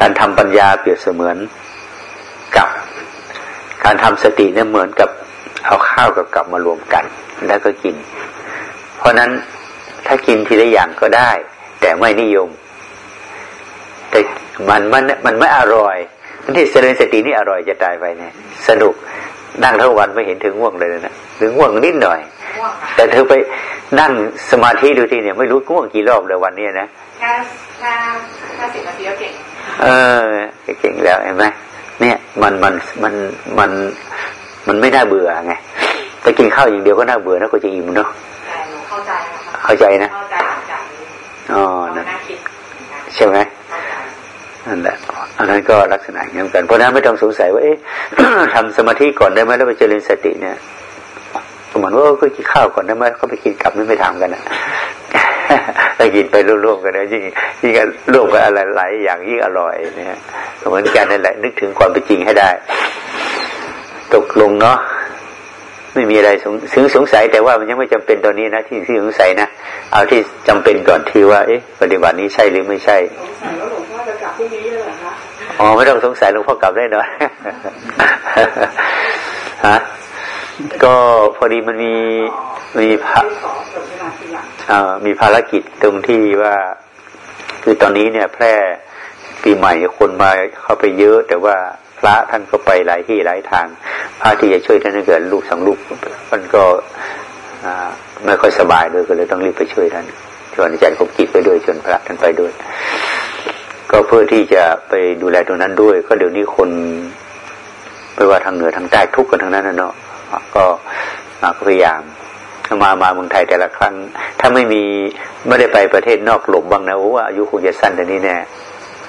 [SPEAKER 1] การทำปัญญาเปรียบเสมือนกับการทำสติเนี่ยเหมือนกับเอาข้าวกับกับมารวมกัน แล้วก็กิน เพราะนั้นถ้ากินทีละอย่างก็ได้ แต่ไม่นิยม แต่มันมันมันไม่อร่อยที่เจริญสตินี่อร่อยจะตายไปเนี่ยสนุกนั่งทั้งวันไม่เห็นถึงง่วงเลยนะหรือง่วงนิดหน่อย แต่เธอไปนั่งสมาธิดูทีเนี่ยไม่รู้ง่วงกี่รอบเลยวันนี้นะ
[SPEAKER 2] แค่แค่แค่สิบนาทีก็เก่ง
[SPEAKER 1] เออเก่งแล้วเห็นไหมเนี่ยมันมันมันมันมันไม่น่าเบื่อไงแต่กินข้าวอย่างเดียวก็น่าเบื่อนะก็จะอิ่มเนาะ
[SPEAKER 2] เข้าใจนะ
[SPEAKER 1] เข้าใจนะ
[SPEAKER 2] เข้าใจจาก
[SPEAKER 1] อ๋อนั่า
[SPEAKER 2] คิด
[SPEAKER 1] ใช่ไหมนั่นแหละอันนั้นก็ลักษณะอย่างนี้เหมือนกันเพราะฉะนั้นไม่ต้องสงสัยว่าเอ๊ะทำสมาธิก่อนได้ไหมแล้วไปเจริญสติเนี่ย เหมือนว่าก็กินข้าวก่อนได้ไหมเขาไปกินกลับไม่ไม่ทำกันนะถ้ากินไปร่วมๆกันนะยิ่งยิ่งร่วมกันอะไรหลายอย่างยิ่งอร่อยนะฮะเหมือนกันนั่นแหละนึกถึงความเป็นจริงให้ได้ ตกลงเนาะไม่มีอะไรสงถึงสงสัยแต่ว่ามันยังไม่จำเป็นตอนนี้นะที่ที่สงสัยนะเอาที่จำเป็นก่อนที่ว่า เอ๊ะ ปฏิบัตินี้ใช่หรือไม่ใช่
[SPEAKER 3] สงสัยว่าหลวงพ่อจะกลับพรุ่งนี้เลยเหรอคะ
[SPEAKER 1] อ๋อไม่ต้องสงสัยหลวงพ่อกลับได้หน่อยฮะ ก็พอดีมันมีมีพระ
[SPEAKER 3] อจบเวลา
[SPEAKER 1] มีภารกิจตรงที่ว่า คือตอนนี้เนี่ย แพร่ปีใหม่คนมาเข้าไปเยอะ แต่ว่าพระท่านก็ไปหลายที่หลายทาง พระที่จะช่วยท่านเกิดลูกสองลูกมันก็ไม่ค่อยสบายด้วยก็เลยต้องรีบไปช่วยท่านชวนอาจารย์คมกิจไปด้วยชวนพระท่านไปด้วย ก็เพื่อที่จะไปดูแลตรงนั้นด้วย ก็เดี๋ยวนี้คนไม่ว่าทางเหนือทางใต้ทุกข์กันทั้งนั้นนะเนาะ ก็อ่าก็พยายามมามาเมืองไทยแต่ละครั้ง ถ้าไม่มีไม่ได้ไปประเทศนอกหลบบ้างนะโอ้ว่าอายุคงจะสั้นแต่นี้แน่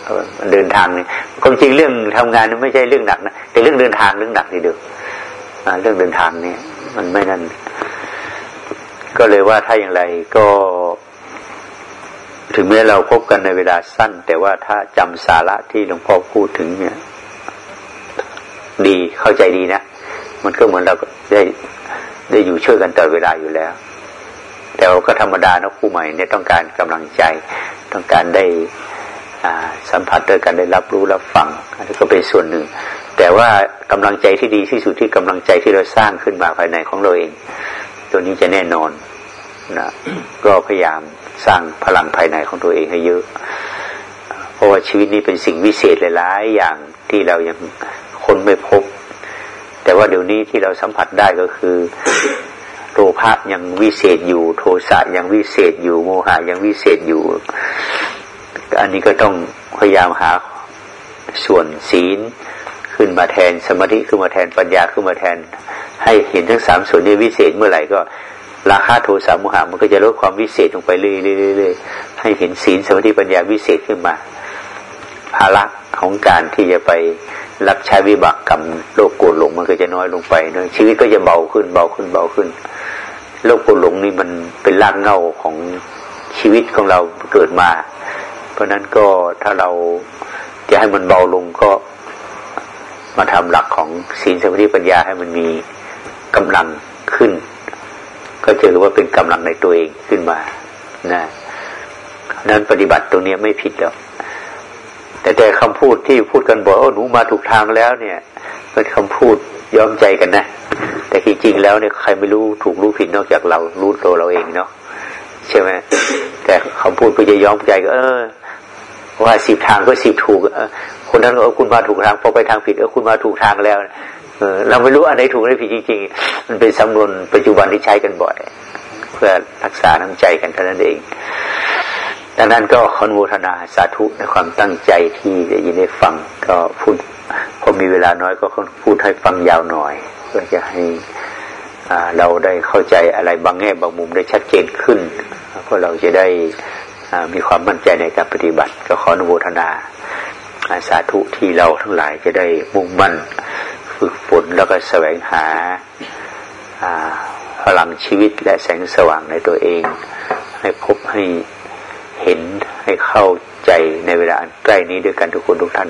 [SPEAKER 1] เออมันเดินทางเนี่ยความจริงเรื่องทำงานนี่ไม่ใช่เรื่องหนักนะแต่เรื่องเดินทางเรื่องหนักทีเดียวอ่าเรื่องเดินทางเนี่ยมันไม่นั่น ก็เลยว่าถ้าอย่างไรก็ ถึงแม้เราพบกันในเวลาสั้น แต่ว่าถ้าจำสาระที่หลวงพ่อพูดถึงเนี่ย ดีเข้าใจดีนะ มันก็เหมือนเราได้ได้อยู่ช่วยกันตลอดเวลาอยู่แล้ว แต่ว่าก็ธรรมดานะคู่ใหม่เนี่ยต้องการกำลังใจ ต้องการได้สัมผัสด้วยกันได้รับรู้รับฟังอันนี้ก็เป็นส่วนหนึ่ง แต่ว่ากำลังใจที่ดีที่สุดที่กำลังใจที่เราสร้างขึ้นมาภายในของเราเอง ตัวนี้จะแน่นอนนะก็พยายามสร้างพลังภายในของตัวเองให้เยอะ เพราะว่าชีวิตนี้เป็นสิ่งวิเศษหลายๆอย่างที่เรายังคนไม่พบ แต่ว่าเดี๋ยวนี้ที่เราสัมผัสได้ก็คือโลภะยังวิเศษอยู่ โทสะยังวิเศษอยู่ โมหะยังวิเศษอยู่ อันนี้ก็ต้องพยายามหาส่วนศีลขึ้นมาแทนสมาธิขึ้นมาแทนปัญญาขึ้นมาแทน ให้เห็นทั้งสามส่วนนี้วิเศษเมื่อไหร่ก็ราคาโทสะโมหะมันก็จะลดความวิเศษลงไปเรื่อยๆให้เห็นศีลสมาธิปัญญาวิเศษขึ้นมา ภาระของการที่จะไป รับใช้วิบากกรรมโลกโกรธหลงมันก็จะน้อยลงไปเนะชีวิตก็จะเบาขึ้นเบาขึ้นเบาขึ้นโลกโกรธหลงนี่มันเป็นรากเง้าของชีวิตของเราเกิดมา เพราะฉะนั้นก็ถ้าเราจะให้มันเบาลงก็มาทำหลักของศีลสมาธิปัญญาให้มันมีกำลังขึ้น ก็ถือว่าเป็นกำลังในตัวเองขึ้นมานะนั้นปฏิบัติตรงนี้ไม่ผิดหรอก แต่แต่คำพูดที่พูดกันบอกว่าหนูมาถูกทางแล้วเนี่ยเป็นคำพูดย้อมใจกันนะ แต่จริงๆแล้วเนี่ยใครไม่รู้ถูกรู้ผิดนอกจากเรารู้ตัวเราเองเนาะใช่ไหมแต่คำพูดเพื่อจะย้อมใจก็ เออ ว่าสิบทางก็สิบถูกคนท่านบอกคุณมาถูกทางพอไปทางผิดเออคุณมาถูกทางแล้วเออเราไม่รู้อันไหนถูกอันไหนผิดจริงๆ มันเป็นสำนวนปัจจุบันที่ใช้กันบ่อย เพื่อรักษาน้ำใจกันเท่านั้นเอง ดังนั้นก็ขอนุโมทนาสาธุในความตั้งใจที่จะยินได้ฟัง ก็พูดพอมีเวลาน้อยก็พูดให้ฟังยาวหน่อย เพื่อจะให้เราได้เข้าใจอะไรบางแง่บางมุมได้ชัดเจนขึ้นเพื่อเราจะได้มีความมั่นใจในการปฏิบัติ ก็ขออนุโมทนาสาธุที่เราทั้งหลายจะได้มุ่งมั่น ฝึกฝนแล้วก็แสวงหาพลังชีวิตและแสงสว่างในตัวเอง ให้พบให้ เห็นให้เข้าใจในเวลาอันใกล้นี้ด้วยกันทุกคนทุกท่าน